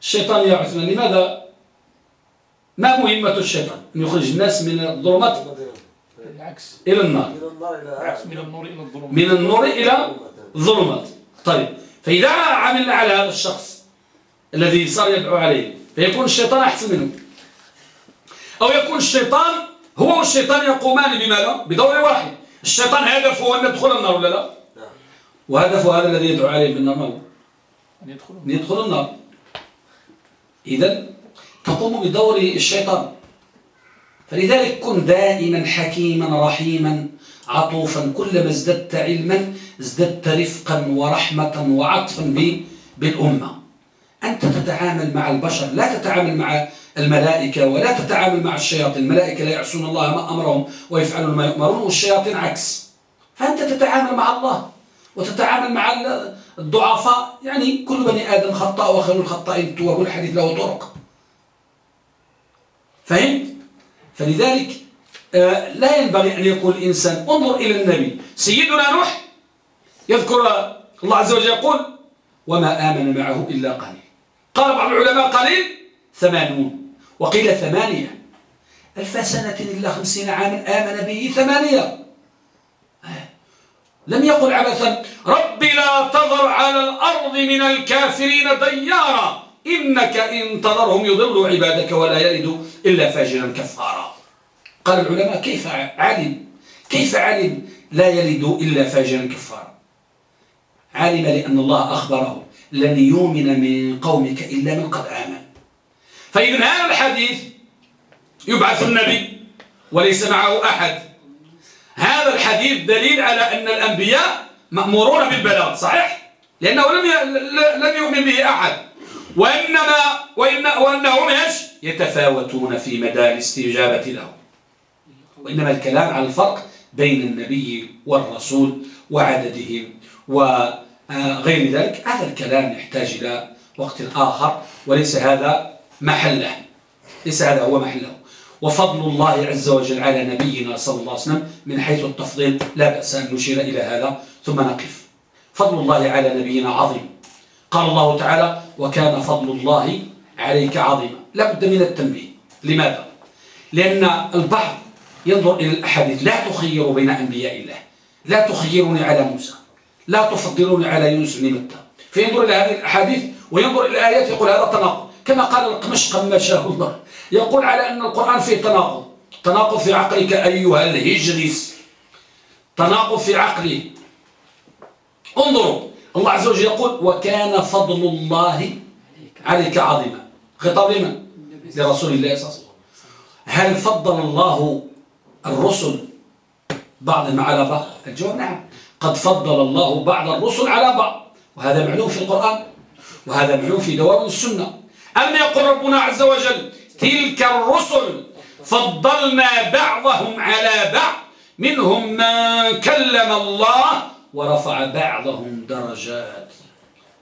الشيطان يا عثمان لماذا؟ ما مهمة الشيطان؟ أن يخرج الناس من الظلمات؟ بالعكس إلى النار. من النور إلى الظلمات. من النور إلى الظلمات. طيب فإذا عملنا على هذا الشخص الذي صار يدعو عليه فيكون الشيطان أحسن منه. أو يكون الشيطان هو والشيطان يقومان بماذا؟ بدور واحد. الشيطان هدفه أن يدخل النار ولا لا؟ وهدفه هذا الذي يدعو عليه بالنار أن يدخل أن يدخل النار. إذا تقوم بدور الشيطان. فلذلك كن دائما حكيما رحيما عطوفا. كلما ازددت علما ازددت رفقا ورحمة وعطفا بالأمة. أنت تتعامل مع البشر لا تتعامل مع الملائكة ولا تتعامل مع الشياطين. الملائكة لا يعصون الله ما أمرهم ويفعلون ما يؤمرون والشياطين عكس. فأنت تتعامل مع الله وتتعامل مع الضعفاء. يعني كل بني آدم خطاء وخير الخطائين التواب الحديث له طرق. فهمت؟ فلذلك آه، لا ينبغي أن يقول الإنسان انظر إلى النبي. سيدنا نوح يذكر الله عز وجل يقول وما آمن معه إلا قليل. قال بعض العلماء قليل ثمانون. وقيل ثمانية. ألف سنة إلا خمسين عاما آمن به ثمانية. لم يقل عبثا رب لا تذر على الأرض من الكافرين ديارا. إنك إن تذرهم يضلوا عبادك ولا يلدوا إلا فاجرا كفارا. قال العلماء كيف علم؟ كيف علم لا يلد إلا فاجرا كفارا؟ علم لأن الله أخبره لن يؤمن من قومك إلا من قد آمن. فإذا هذا الحديث يبعث النبي وليس معه أحد. هذا الحديث دليل على أن الأنبياء مأمورون بالبلاغ صحيح؟ لأنه لم لم يؤمن به أحد. وإنما وإن وأنهم إيش؟ يتفاوتون في مدى الاستجابة له وإنما الكلام على الفرق بين النبي والرسول وعددهم وغير ذلك. هذا الكلام يحتاج إلى وقت آخر وليس هذا محله. ليس هذا هو محله. وفضل الله عز وجل على نبينا صلى الله عليه وسلم من حيث التفضيل لا بأس أن نشير إلى هذا ثم نقف. فضل الله على نبينا عظيم. قال الله تعالى وكان فضل الله عليك عظيما. لا بد من التنبيه. لماذا؟ لأن البعض ينظر إلى الأحاديث لا تخير بين أنبياء الله لا تخيرني على موسى لا تفضلوني على يونس بن متى. فينظر إلى هذه الأحاديث وينظر إلى الآيات يقول هذا تناقض. كما قال القمش شاء الله يقول على أن القرآن فيه تناقض. تناقض في عقلك أيها الهجريس. تناقض في عقلي. انظروا الله عز وجل يقول وكان فضل الله عليك عظيما. خطاب لمن؟ لرسول الله صلى الله عليه وسلم. هل فضل الله الرسل بعضهم على بعض؟ الجواب نعم. قد فضل الله بعض الرسل على بعض. وهذا معلوم في القرآن وهذا معلوم في دوام السنة. أن يقول ربنا عز وجل تلك الرسل فضلنا بعضهم على بعض منهم من كلم الله ورفع بعضهم درجات.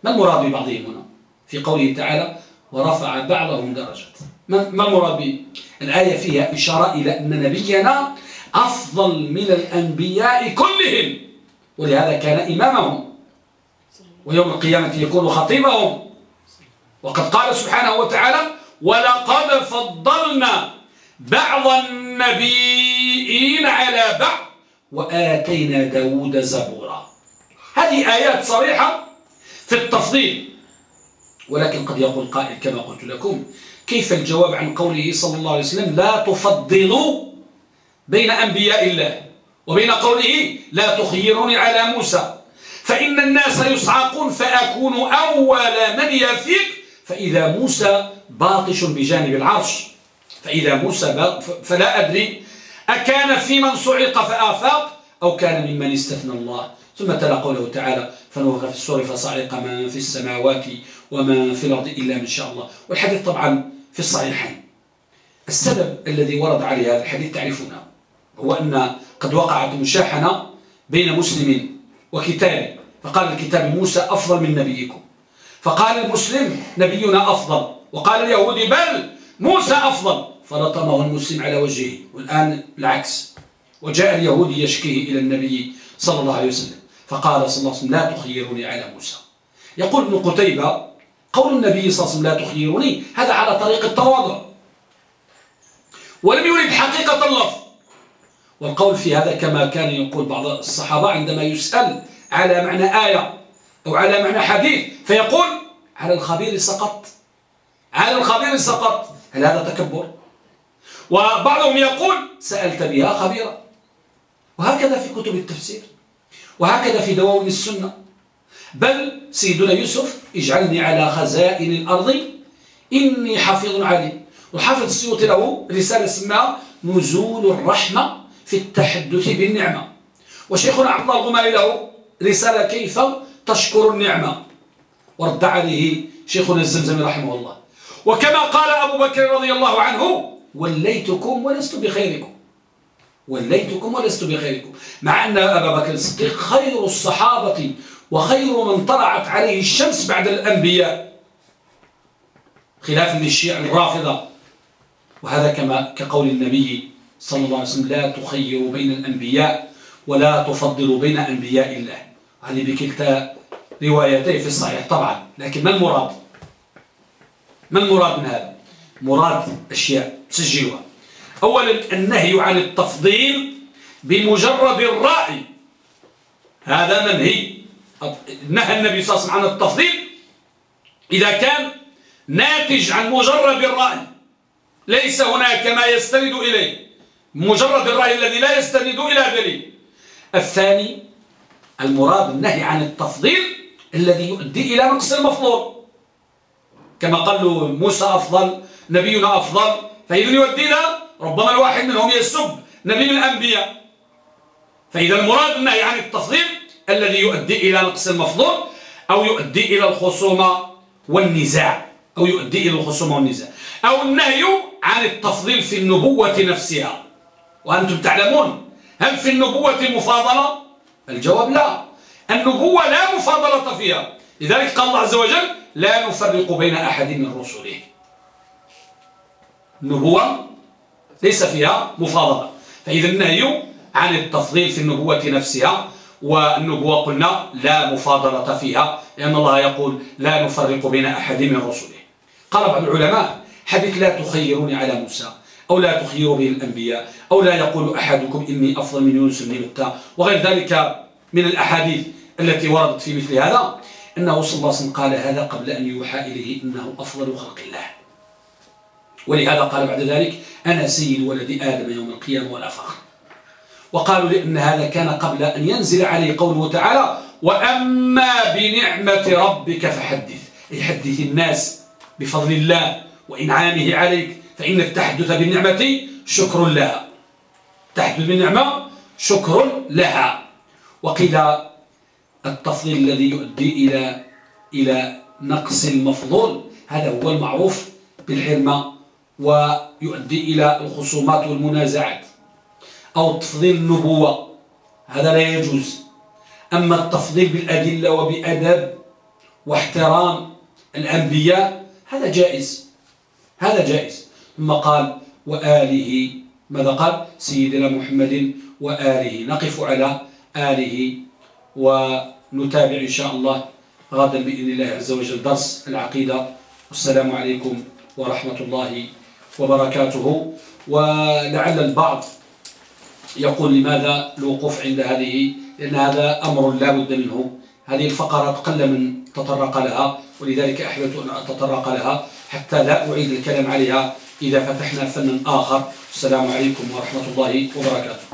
ما المراد ببعضهم هنا؟ في قوله تعالى ورفع بعضهم درجات. ما المراد به الآية فيها إشارة إلى أن نبينا أفضل من الأنبياء كلهم. ولهذا كان إمامهم. ويوم القيامة يكون خطيبهم. وقد قال سبحانه وتعالى ولقد فضلنا بعض النبيين على بعض. وآتينا داود زبورا. هذه آيات صريحة في التفضيل. ولكن قد يقول قائل كما قلت لكم كيف الجواب عن قوله صلى الله عليه وسلم لا تفضلوا بين أنبياء الله وبين قوله لا تخيروني على موسى؟ فإن الناس يصعقون فأكون أول من يفيق فإذا موسى باطش بجانب العرش فإذا موسى فلا أدري أكان في من صعق فآفاق أو كان ممن استثنى الله. ثم تلا قوله تعالى فنوغ في السور فصعق من في السماوات ومن في الأرض إلا من شاء الله. والحديث طبعا في الصحيحين. السبب الذي ورد عليه هذا الحديث تعرفونه هو أن قد وقعت مشاحنة بين مسلم وكتاب فقال الكتاب موسى أفضل من نبيكم. فقال المسلم نبينا أفضل. وقال اليهودي بل موسى أفضل. فلطمه المسلم على وجهه. والآن العكس. وجاء اليهودي يشكيه إلى النبي صلى الله عليه وسلم. فقال صلى الله عليه وسلم لا تخيروني على موسى. يقول ابن قتيبة قول النبي صلى الله عليه وسلم لا تخيروني هذا على طريق التواضع. ولم يريد حقيقة اللفظ والقول في هذا كما كان يقول بعض الصحابة عندما يسأل على معنى آية أو على معنى حديث فيقول على الخبير سقط. على الخبير سقط. هل هذا تكبر؟ وبعضهم يقول سألت بها خبيرا. وهكذا في كتب التفسير وهكذا في دواوين السنة. بل سيدنا يوسف اجعلني على خزائن الأرض إني حفيظ عليم. وحافظ السيوطي له رسالة اسمها نزول الرحمة في التحدث بالنعمة. وشيخنا عبد الله الغماري له رسالة كيف تشكر النعمة. ورد عليه شيخنا الزمزمي رحمه الله. وكما قال أبو بكر رضي الله عنه وليتكم ولست بخيركم. وليتكم ولست بخيركم. مع أن أبا بكر الصديق خير الصحابة وخير من طلعت عليه الشمس بعد الأنبياء. خلافا للشيع الرافضة. وهذا كما كقول النبي صلى الله عليه وسلم لا تخيروا بين الأنبياء ولا تفضلوا بين أنبياء الله. هذه بكلتا روايتين في الصحيح طبعا. لكن ما المراد؟ ما المراد من هذا؟ مراد أشياء سجلوها أولا النهي عن التفضيل بمجرد الرأي. هذا منهي. نهى النبي صلى الله عليه وسلم عن التفضيل. إذا كان ناتج عن مجرد الرأي ليس هناك ما يستند إليه. مجرد الرأي الذي لا يستند إلى دليل. الثاني المراد النهي عن التفضيل الذي يؤدي إلى نقص المفضول. كما قال له موسى أفضل نبينا أفضل فإذا إلى ربما الواحد منهم يسب نبي من الأنبياء. فإذا المراد النهي عن التفضيل الذي يؤدي إلى نقص المفضول أو يؤدي إلى الخصومة والنزاع. أو يؤدي إلى الخصومة والنزاع. أو النهي عن التفضيل في النبوة نفسها. وأنتم تعلمون هل في النبوة مفاضلة؟ الجواب لا. النبوة لا مفاضلة فيها. لذلك قال الله عز وجل لا نفرق بين أحد من رسله. النبوة ليس فيها مفاضلة فإذا النهي عن التفضيل في النبوة نفسها والنبوة قلنا لا مفاضلة فيها لأن الله يقول لا نفرق بين أحد من رسله. قال بعض العلماء حديث لا تخيروني على موسى أو لا تخيروا به الأنبياء أو لا يقول أحدكم إني أفضل من يونس بن متى. وغير ذلك من الأحاديث التي وردت في مثل هذا أنه صلى الله عليه وسلم قال هذا قبل أن يوحى إليه إنه أفضل خلق الله. ولهذا قال بعد ذلك أنا سيد ولد آدم يوم القيامة ولا فخر وقالوا لأن هذا كان قبل أن ينزل عليه قوله تعالى وأما بنعمة ربك فحدث. أي حدث الناس بفضل الله وإنعامه عليك فإن التحدث بالنعمة شكر لها. التحدث بالنعمة شكر لها. وقيل التفضيل الذي يؤدي إلى إلى نقص المفضول. هذا هو المعروف بالحرمة ويؤدي إلى الخصومات والمنازعات أو تفضيل النبوة. هذا لا يجوز. أما التفضيل بالأدلة وبأدب واحترام الأنبياء هذا جائز. هذا جائز. ثم قال وآله ماذا قال؟ سيدنا محمد وآله. نقف على آله ونتابع إن شاء الله غدا بإذن الله عز وجل درس العقيدة. والسلام عليكم ورحمة الله وبركاته. ولعل البعض يقول لماذا الوقوف عند هذه؟ لأن هذا أمر لا بد منه. هذه الفقرات قل من تطرق لها ولذلك أحببت أن أتطرق لها حتى لا أعيد الكلام عليها إذا فتحنا فنا آخر. السلام عليكم ورحمة الله وبركاته.